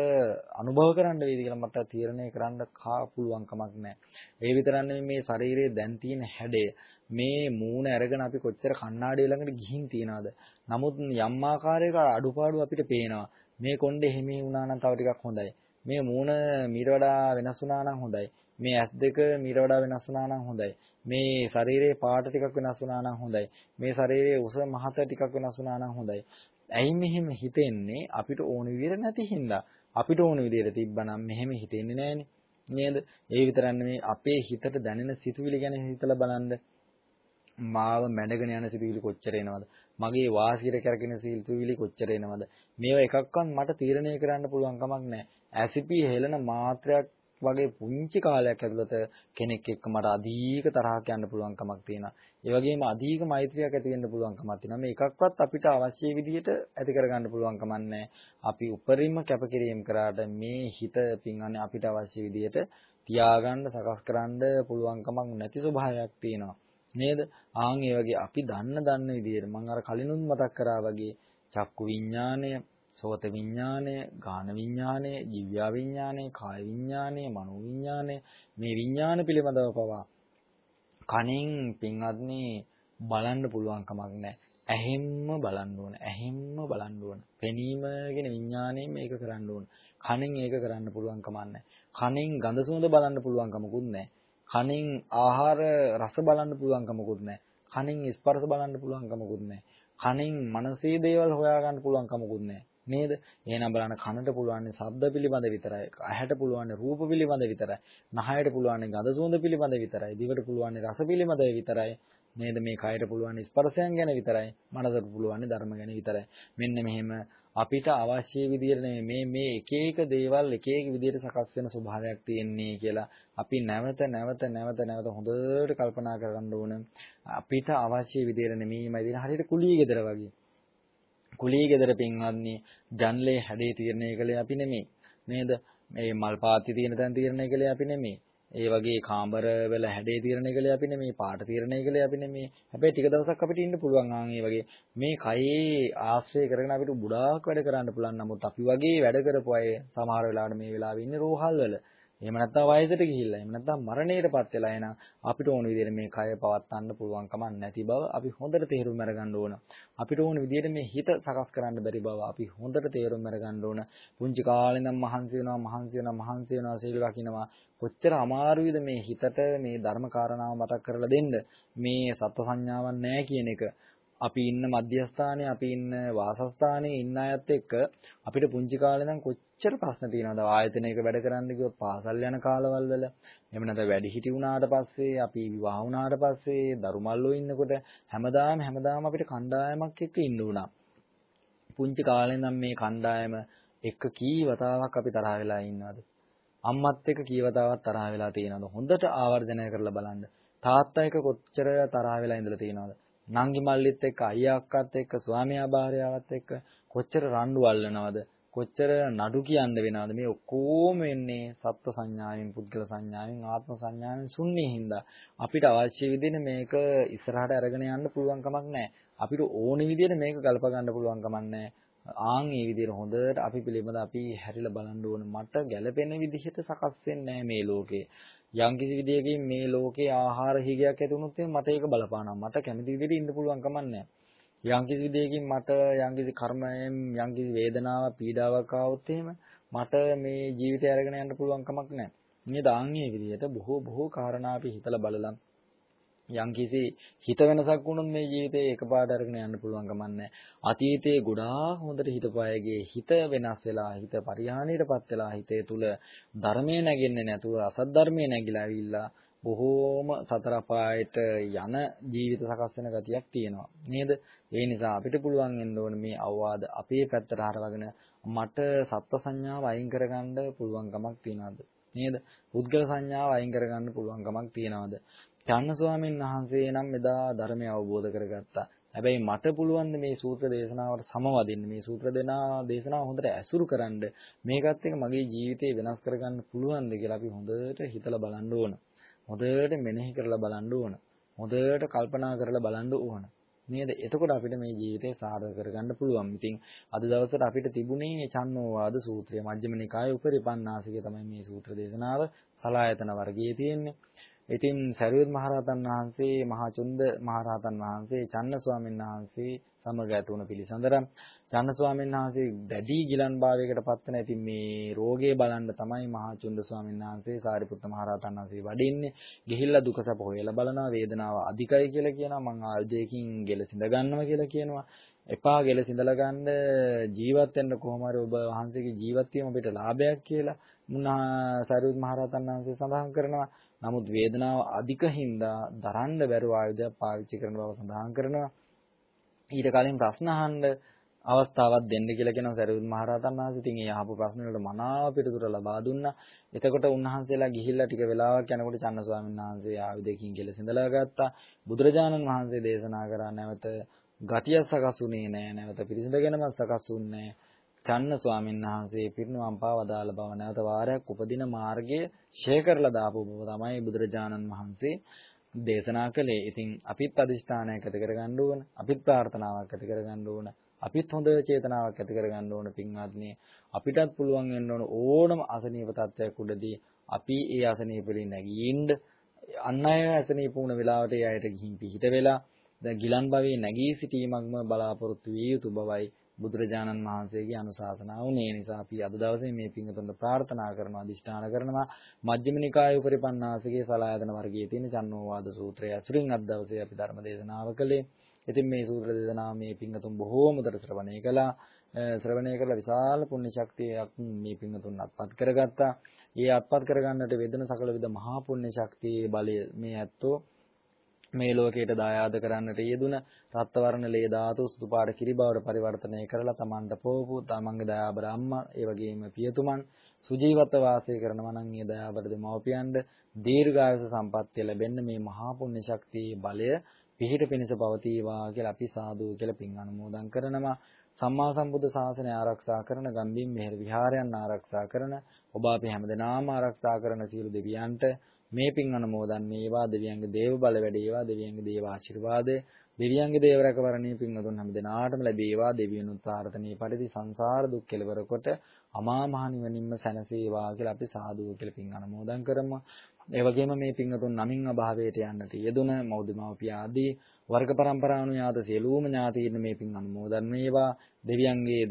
අනුභව කරන්න වේද කියලා මට තීරණය කරන්න කා පුළුවන් කමක් නැහැ. ඒ විතරක් මේ ශරීරයේ දැන් තියෙන හැඩය මේ මූණ අරගෙන අපි කොච්චර කණ්ණාඩිය ළඟට ගිහින් තියනවද? නමුත් යම් ආකාරයක අඩුපාඩු අපිට පේනවා. මේ කොණ්ඩේ හිමි වුණා නම් තව ටිකක් හොඳයි. මේ මූණ මීට වඩා වෙනස් වුණා නම් හොඳයි. මේ ඇස් දෙක මීට වඩා වෙනස් වුණා නම් හොඳයි. මේ ශරීරයේ පාට ටිකක් වෙනස් වුණා නම් හොඳයි. මේ ශරීරයේ උස මහත ටිකක් වෙනස් වුණා නම් හොඳයි. ඇයි මෙහෙම හිතෙන්නේ අපිට ඕන විදිහට නැති හින්දා. අපිට ඕන විදිහට තිබ්බනම් මෙහෙම හිතෙන්නේ නැහනේ. නේද? ඒ විතරක් නෙමෙයි අපේ හිතට දැනෙන සිතුවිලි ගැන හිතලා බලන්න. මාව මැඩගෙන යන සිතුවිලි කොච්චර එනවද? මගේ වාසියට කරගෙන සිතුවිලි කොච්චර එනවද? මේවා එකක්වත් මට තීරණය කරන්න පුළුවන් කමක් නැහැ. ඇසිපි හෙලන මාත්‍රයක් වගේ පුංචි කාලයක් ඇතුළත කෙනෙක් එක්ක මට අධික තරහක් යන්න පුළුවන් කමක් තියෙනවා. ඒ වගේම අධික මෛත්‍රියක් ඇති වෙන්න පුළුවන් කමක් තියෙනවා. මේ එකක්වත් අපිට අවශ්‍ය විදිහට ඇති කරගන්න පුළුවන් කමක් අපි උපරිම කැපකිරීම කරාට මේ හිත පින්වන්නේ අපිට අවශ්‍ය විදිහට තියාගන්න සකස් කරන්න පුළුවන් කමක් නැති ස්වභාවයක් තියෙනවා. නේද? ආන් ඒ වගේ අපි දන්න දන්න විදිහට මම අර කලිනුත් මතක් කරා වගේ චක්කු විඥාණය සෝත විඥානය, ගාන විඥානය, ජීව්‍යා විඥානය, කාය විඥානය, මනෝ විඥානය මේ විඥාන පිළිබඳව පවා කණෙන් පින්වත්නි බලන්න පුළුවන් කමක් නැහැ. ඇහෙන්ම බලන්න ඕන. ඇහෙන්ම බලන්න ඕන. පෙනීම කියන විඥාණයෙන් මේක කරන්න ඕන. කණෙන් ඒක කරන්න පුළුවන් කමක් නැහැ. කණෙන් ගඳ සුවඳ බලන්න පුළුවන් කමකුත් නැහැ. කණෙන් ආහාර රස බලන්න පුළුවන් කමකුත් නැහැ. කණෙන් ස්පර්ශ බලන්න පුළුවන් කමකුත් නැහැ. කණෙන් මනසේ දේවල් හොයාගන්න පුළුවන් කමකුත් නැහැ. නේද? එහෙනම් බලන්න කනට පුළුවන් ශබ්ද පිළිබඳ විතරයි. ඇහැට පුළුවන් රූප පිළිබඳ විතරයි. නහයට පුළුවන් ගඳ සුවඳ පිළිබඳ විතරයි. දිවට පුළුවන් රස පිළිබඳ විතරයි. නේද මේ කයට පුළුවන් ස්පර්ශයන් ගැන විතරයි. මනසට පුළුවන් ධර්ම ගැන විතරයි. මෙන්න මෙහෙම අපිට අවශ්‍ය විදිහට මේ මේ එක එක දේවල් එක එක විදිහට සකස් වෙන ස්වභාවයක් තියෙන්නේ කියලා අපි නැවත නැවත නැවත නැවත හොඳට කල්පනා කරගන්න ඕන. අපිට අවශ්‍ය විදිහට නෙමෙයිමයි දින හරියට කුලිය ගෙදර වගේ. කුලී ගෙදර පින්වත්නි ජන්ලේ හැඩේ තීරණය කළේ අපි නෙමෙයි. නේද? මේ මල් පාත්ති තියෙන තැන තීරණය කළේ අපි නෙමෙයි. ඒ වගේ කාමර වල හැඩේ තීරණය කළේ අපි නෙමෙයි. පාට තීරණය කළේ අපි නෙමෙයි. හැබැයි ටික දවසක් අපිට ඉන්න පුළුවන් ආන් ඒ වගේ මේ කයේ ආශ්‍රය කරගෙන අපිට ගොඩාක් වැඩ කරන්න පුළුවන්. නමුත් අපි වගේ වැඩ කරපු අය සමහර වෙලාවට මේ වෙලාවේ ඉන්නේ රෝහල් වල. එහෙම නැත්නම් වයසට ගිහිල්ලා එහෙම නැත්නම් මරණයටපත් වෙලා එන අපිට ඕන විදිහට මේ කය පවත්වන්න පුළුවන් කමක් නැති බව අපි හොඳට තේරුම් අරගන්න ඕන. අපිට ඕන විදිහට මේ හිත සකස් කරන්න බැරි බව අපි හොඳට තේරුම් අරගන්න ඕන. පුංචි කාලේ ඉඳන් මහන්සි වෙනවා මහන්සි වෙනවා මහන්සි වෙනවා සීල රකින්නවා. කොච්චර අමාරුයිද මේ හිතට මේ ධර්ම කාරණාව මතක් කරලා දෙන්න. මේ සත්ව සංඥාවක් නැහැ කියන එක. අපි ඉන්න මධ්‍යස්ථානයේ අපි ඉන්න වාසස්ථානයේ ඉන්න අයත් එක්ක අපිට පුංචි කාලේ නම් කොච්චර ප්‍රශ්න තියෙනවද ආයතනයක වැඩ කරන්න ගියොත් පාසල් යන කාලවල වල එහෙම නැත්නම් වැඩි හිටි වුණාට පස්සේ අපි විවාහ වුණාට පස්සේ දරුමල්ලෝ ඉන්නකොට හැමදාම හැමදාම අපිට කණ්ඩායමක් එක්ක ඉන්න උනා පුංචි කාලේ නම් මේ කණ්ඩායම එක්ක කී වතාවක් අපි තරහ වෙලා ඉන්නවද අම්මත් එක්ක කී වතාවක් තරහ වෙලා තියෙනවද? හොඳට ආවර්ජනය කරලා බලන්න. තාත්තා එක්ක කොච්චර තරහ වෙලා ඉඳලා තියෙනවද? නංගි මල්ලිත් එක්ක අයියා අක්කාත් එක්ක ස්වාමියා භාර්යාවත් එක්ක කොච්චර රණ්ඩු අල්ලනවද? කොච්චර නඩු කියන්න වෙනවද? මේ ඔක්කොම වෙන්නේ සත්ත්ව සංඥාවෙන් පුද්ගල සංඥාවෙන් ආත්ම සංඥාවෙන් ශුන්‍යයෙන් හින්දා. අපිට අවශ්‍ය විදිහට මේක ඉස්සරහට අරගෙන යන්න පුළුවන් කමක් නැහැ. අපිට ඕනි විදිහට මේක ගල්ප ගන්න පුළුවන් කමක් නැහැ. ආන් මේ විදිහට හොඳට අපි පිළිබඳ අපි හැරිලා බලන්න ඕන මට ගැළපෙන විදිහට සකස් වෙන්නේ මේ ලෝකේ. යම් කිසි විදියකින් මේ ලෝකේ ආහාර හිගයක් ඇති වුණොත් මට ඒක බලපානවා. මට කැමති විදිහට ඉන්න පුළුවන් කමක් නැහැ. යම්කිසි විදියකින් මට යම්කිසි කර්මයෙන් යම්කිසි වේදනාවක් පීඩාවක් ආවොත් එහෙම මට මේ ජීවිතය අරගෙන යන්න පුළුවන් කමක් නැහැ. මේ දාන්නේ විදියට බොහෝ බොහෝ කාරණා අපි හිතලා බලලා යම්කිසි හිත වෙනසක් වුණොත් මේ ජීවිතේ එකපාරට අරගෙන යන්න පුළුවන් කමක් නැහැ. අතීතයේ ගොඩාක් හොඳට හිතපු අයගේ හිත වෙනස් වෙලා හිත පරිහානියටපත් වෙලා හිතේ තුල ධර්මයේ නැගෙන්නේ නැතුව අසත් ධර්මයේ නැగిලා ඇවිල්ලා බොහෝම සතර පායට යන ජීවිත සකස් වෙන ගතියක් තියෙනවා නේද? ඒ නිසා අපිට පුළුවන් වෙන්න ඕනේ මේ අවවාද අපේ පැත්තට හරවගෙන මට සත්ව සංඥාව අයින් කරගන්න පුළුවන් කමක් තියනවාද? නේද? පුද්ගල සංඥාව අයින් කරගන්න පුළුවන් කමක් තියනවාද? චන්න ස්වාමීන් වහන්සේ නම් එදා ධර්මය අවබෝධ කරගත්තා. හැබැයි මට පුළුවන් මේ සූත්‍ර දේශනාවට සමවදින්න මේ සූත්‍ර දෙනා දේශනාව හොඳට ඇසුරු කරන්න මේකත් එක්ක මගේ ජීවිතේ වෙනස් කරගන්න පුළුවන්ද කියලා අපි හොඳට හිතලා බලන්න ඕන. හොඳට මෙනෙහි කරලා බලන්න ඕන. හොඳට කල්පනා කරලා බලන්න ඕන. නේද? එතකොට අපිට මේ ජීවිතේ සාර්ථක කරගන්න පුළුවන්. ඉතින් අද දවසට අපිට තිබුණේ චන්නෝවාද සූත්‍රය. මජ්ක්‍ධිම නිකායේ උපරිපන්නාසිකේ තමයි මේ සූත්‍ර දේශනාව සලායතන වර්ගයේ තියෙන්නේ. ඉතින් සරියුත් මහරහතන් වහන්සේ, මහා චුන්ද මහරහතන් වහන්සේ, චන්න ස්වාමීන් වහන්සේ සමග ඇතුණු පිළිසඳර චන්න ස්වාමීන් වහන්සේ දැඩි ගිලන්භාවයකට පත් වෙන. ඉතින් මේ රෝගේ බලන්න තමයි මහා චුන්ද ස්වාමීන් වහන්සේ සාරිපුත්ත මහරහතන් වහන්සේ වඩින්නේ. ගිහිල්ලා දුක සැප හොයලා බලනවා. වේදනාව අධිකයි කියලා කියනවා. මං ආයුධයකින් ගෙල සිඳ ගන්නවා කියලා කියනවා. එපා ගෙල සිඳලා ගන්න ජීවත් වෙන්න කොහොම හරි ඔබ වහන්සේගේ ජීවත් වීම අපිට ලාභයක් කියලා මුන්නා සාරිපුත් මහරහතන් වහන්සේ සඳහන් කරනවා. නමුත් වේදනාව අධික හින්දා දරන්න බැරුව ආයුධයක් පාවිච්චි කරන බව සඳහන් කරනවා. ඊට කලින් ප්‍රශ්න අහන්න අවස්ථාවක් දෙන්න කියලා කියනවා සරියුත් මහරහතන් වහන්සේ. ඉතින් ඒ අහපු ප්‍රශ්න වලට මනාව පිළිතුර ලබා දුන්නා. එතකොට උන්වහන්සේලා ගිහිල්ලා ටික වෙලාවක් යනකොට චන්න ස්වාමීන් වහන්සේ ආයුධකින් කෙලසිඳලා ගත්තා. බුදුරජාණන් වහන්සේ දේශනා කරා නැවත ගතිය සකසුනේ නෑ. නැවත පිරිසිඳගෙනම සකසුන්නේ චන්න ස්වාමීන් වහන්සේ පිරිනුවම් පාවදාල බව නැවත වාරයක් උපදින මාර්ගයේ ෂේ කරලා දාපු බව තමයි බුදුරජාණන් වහන්සේ දේශනා කළේ. ඉතින් අපිත් අදිෂ්ඨානයක් ඇති කරගන්න ඕන. අපිත් ප්‍රාර්ථනාවක් ඇති කරගන්න ඕන. අපිත් හොඳ චේතනාවක් ඇති කරගන්න ඕන පින්වත්නි. අපිටත් පුළුවන් වෙන්න ඕන ඕනම අසනීප තත්ත්වයක් උඩදී අපි ඒ අසනීප වලින් නැගීින්න අන් අය අසනීප වුණ වෙලාවට ඒ අයට ගිහින් පිහිට වෙලා දැන් ගිලන් භවයේ නැගී සිටීමක්ම බලාපොරොත්තු විය යුතු බවයි බුදුරජාණන් වහන්සේගේ අනුශාසනාව උනේ නිසා අපි අද දවසේ මේ පිංගතුන්ට ප්‍රාර්ථනා කරනවා අදිෂ්ඨාන කරනවා මජ්ක්‍ධිම නිකායේ උපරිපන්නාසකේ සලායතන වර්ගයේ තියෙන චන්නෝවාද සූත්‍රය අසුරින් අද දවසේ අපි ධර්ම දේශනාව කළේ. ඉතින් මේ සූත්‍ර දේශනාව මේ පිංගතුන් බොහෝම උදට ශ්‍රවණය කළා. ශ්‍රවණය කරලා විශාල පුණ්‍ය ශක්තියක් මේ පිංගතුන් අත්පත් කරගත්තා. ඒ අත්පත් කරගන්නට වේදන සකල විද මහා පුණ්‍ය ශක්තියේ බලය මේ ඇත්තෝ මේ ලෝකයට දායාද කරන්නට යෙදුන රත්තරන් ලේ ධාතු සුදු පාට කිරි බවට පරිවර්තනය කරලා තමන්ට පොවපු තමන්ගේ දයාබර අම්මා ඒ වගේම පියතුමන් සුජීවත්ව වාසය කරනවා නම් ඒ දයාබර දෙමව්පියන්ට දීර්ඝායුෂ සම්පන්නිය ලැබෙන්න මේ මහා පුණ්‍ය ශක්තියේ බලය පිහිට පිණිස පවතිවා කියලා අපි සාදු කියලා පින් අනුමෝදන් කරනවා. සම්මා සම්බුද්ධ ශාසනය ආරක්ෂා කරන ගම්බින් මෙහෙර විහාරයන් ආරක්ෂා කරන ඔබ අපි හැමදෙනාම ආරක්ෂා කරන සියලු දෙවියන්ට මේ පින් අනුමෝදන් වේවා දෙවියන්ගේ දේව බල වැඩේවා දෙවියන්ගේ දේව ආශිර්වාද දෙවියන්ගේ දේව රැකවරණී පින් අදුන් හැම දිනාටම ලැබේවා දෙවියනුත් ප්‍රාර්ථනීය පරිදි සංසාර දුක් කෙලවර කොට අමා මහ නිවනින්ම සැනසේවා කියලා අපි සාදු කියලා පින් අනුමෝදන් කරමු. ඒ වගේම මේ පින් අදුන් නමින් අභාවයට යන්නට යෙදුන මෞදමෝපිය ආදී වර්ග પરම්පරානුයාත සියලුම ඥාතීන් මේ පින් අනුමෝදන් වේවා. දෙවියන්ගේ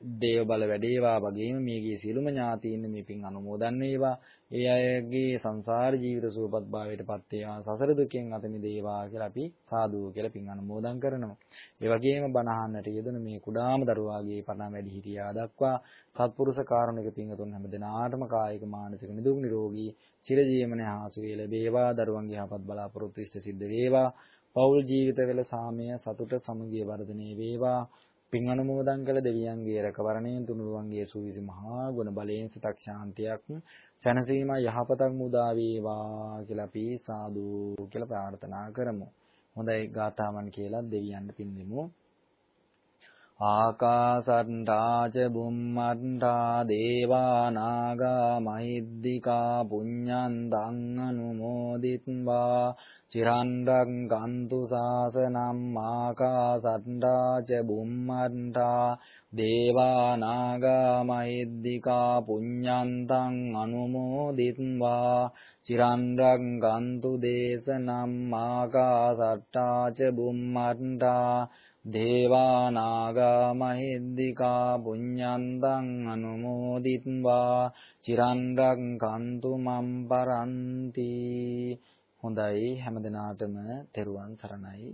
දේව බල වැඩේවා වගේම මේගේ සියලුම ඥාතීන් මේ පින් අනුමෝදන් වේවා. ඒ අයගේ සංසාර ජීවිත සුවපත් භාවයට පත් වේවා. සසර දුකෙන් අත මිදේවා කියලා අපි සාදු කියලා පින් අනුමෝදන් කරනවා. ඒ වගේම බණහන්නට යෙදෙන මේ කුඩාම දරුවාගේ පරණ වැඩි හිටියා දක්වා සත්පුරුෂ කාරුණික පින්තුන් හැම දිනාටම කායික මානසික නිදුක් නිරෝගී චිරජීවනය හාසු වේ ලැබේවා. දරුවන්ගේ යහපත් බලාපොරොත්තු ඉෂ්ට සිද්ධ වේවා. පෞල් ජීවිතවල සාමය සතුට සමගිය වර්ධනය වේවා. පින් අනුමෝදන් කළ දෙවියන්ගේ රැකවරණයෙන් තුනුරුවන්ගේ සුවිසි මහා ගුණ බලයෙන් සිතක් ශාන්තියක් සැනසීම යහපතක් මුදා වේවා කියලා අපි සාදු කියලා ප්‍රාර්ථනා කරමු. හොඳයි ගාථාමන් කියලා දෙවියන් පින් දෙමු. ආකාසට්ටා ච බුම්මට්ටා දේවා නාග මහිද්దికා පුඤ්ඤන්තං අනුමෝදිත්වා චිරන්ඩක් ගන්තු සාසනම් ආකාසට්ඩා ච බුම්මට්ඩා දේවානාගාමහිද්දිකා පුඤ්ඤන්තං අනුමෝදිත්වා චිරන්ඩක් ගන්තු දේශනම් ආකාසට්ටා ච බුම්මට්ඩා දේවානාගාමහිද්දිකා පුඤ්ඤන්තං අනුමෝදිත්වා චිරන්ඩක් ගන්තු මම් පරන්ති හොඳයි හැමදිනාටම තෙරුවන් සරණයි.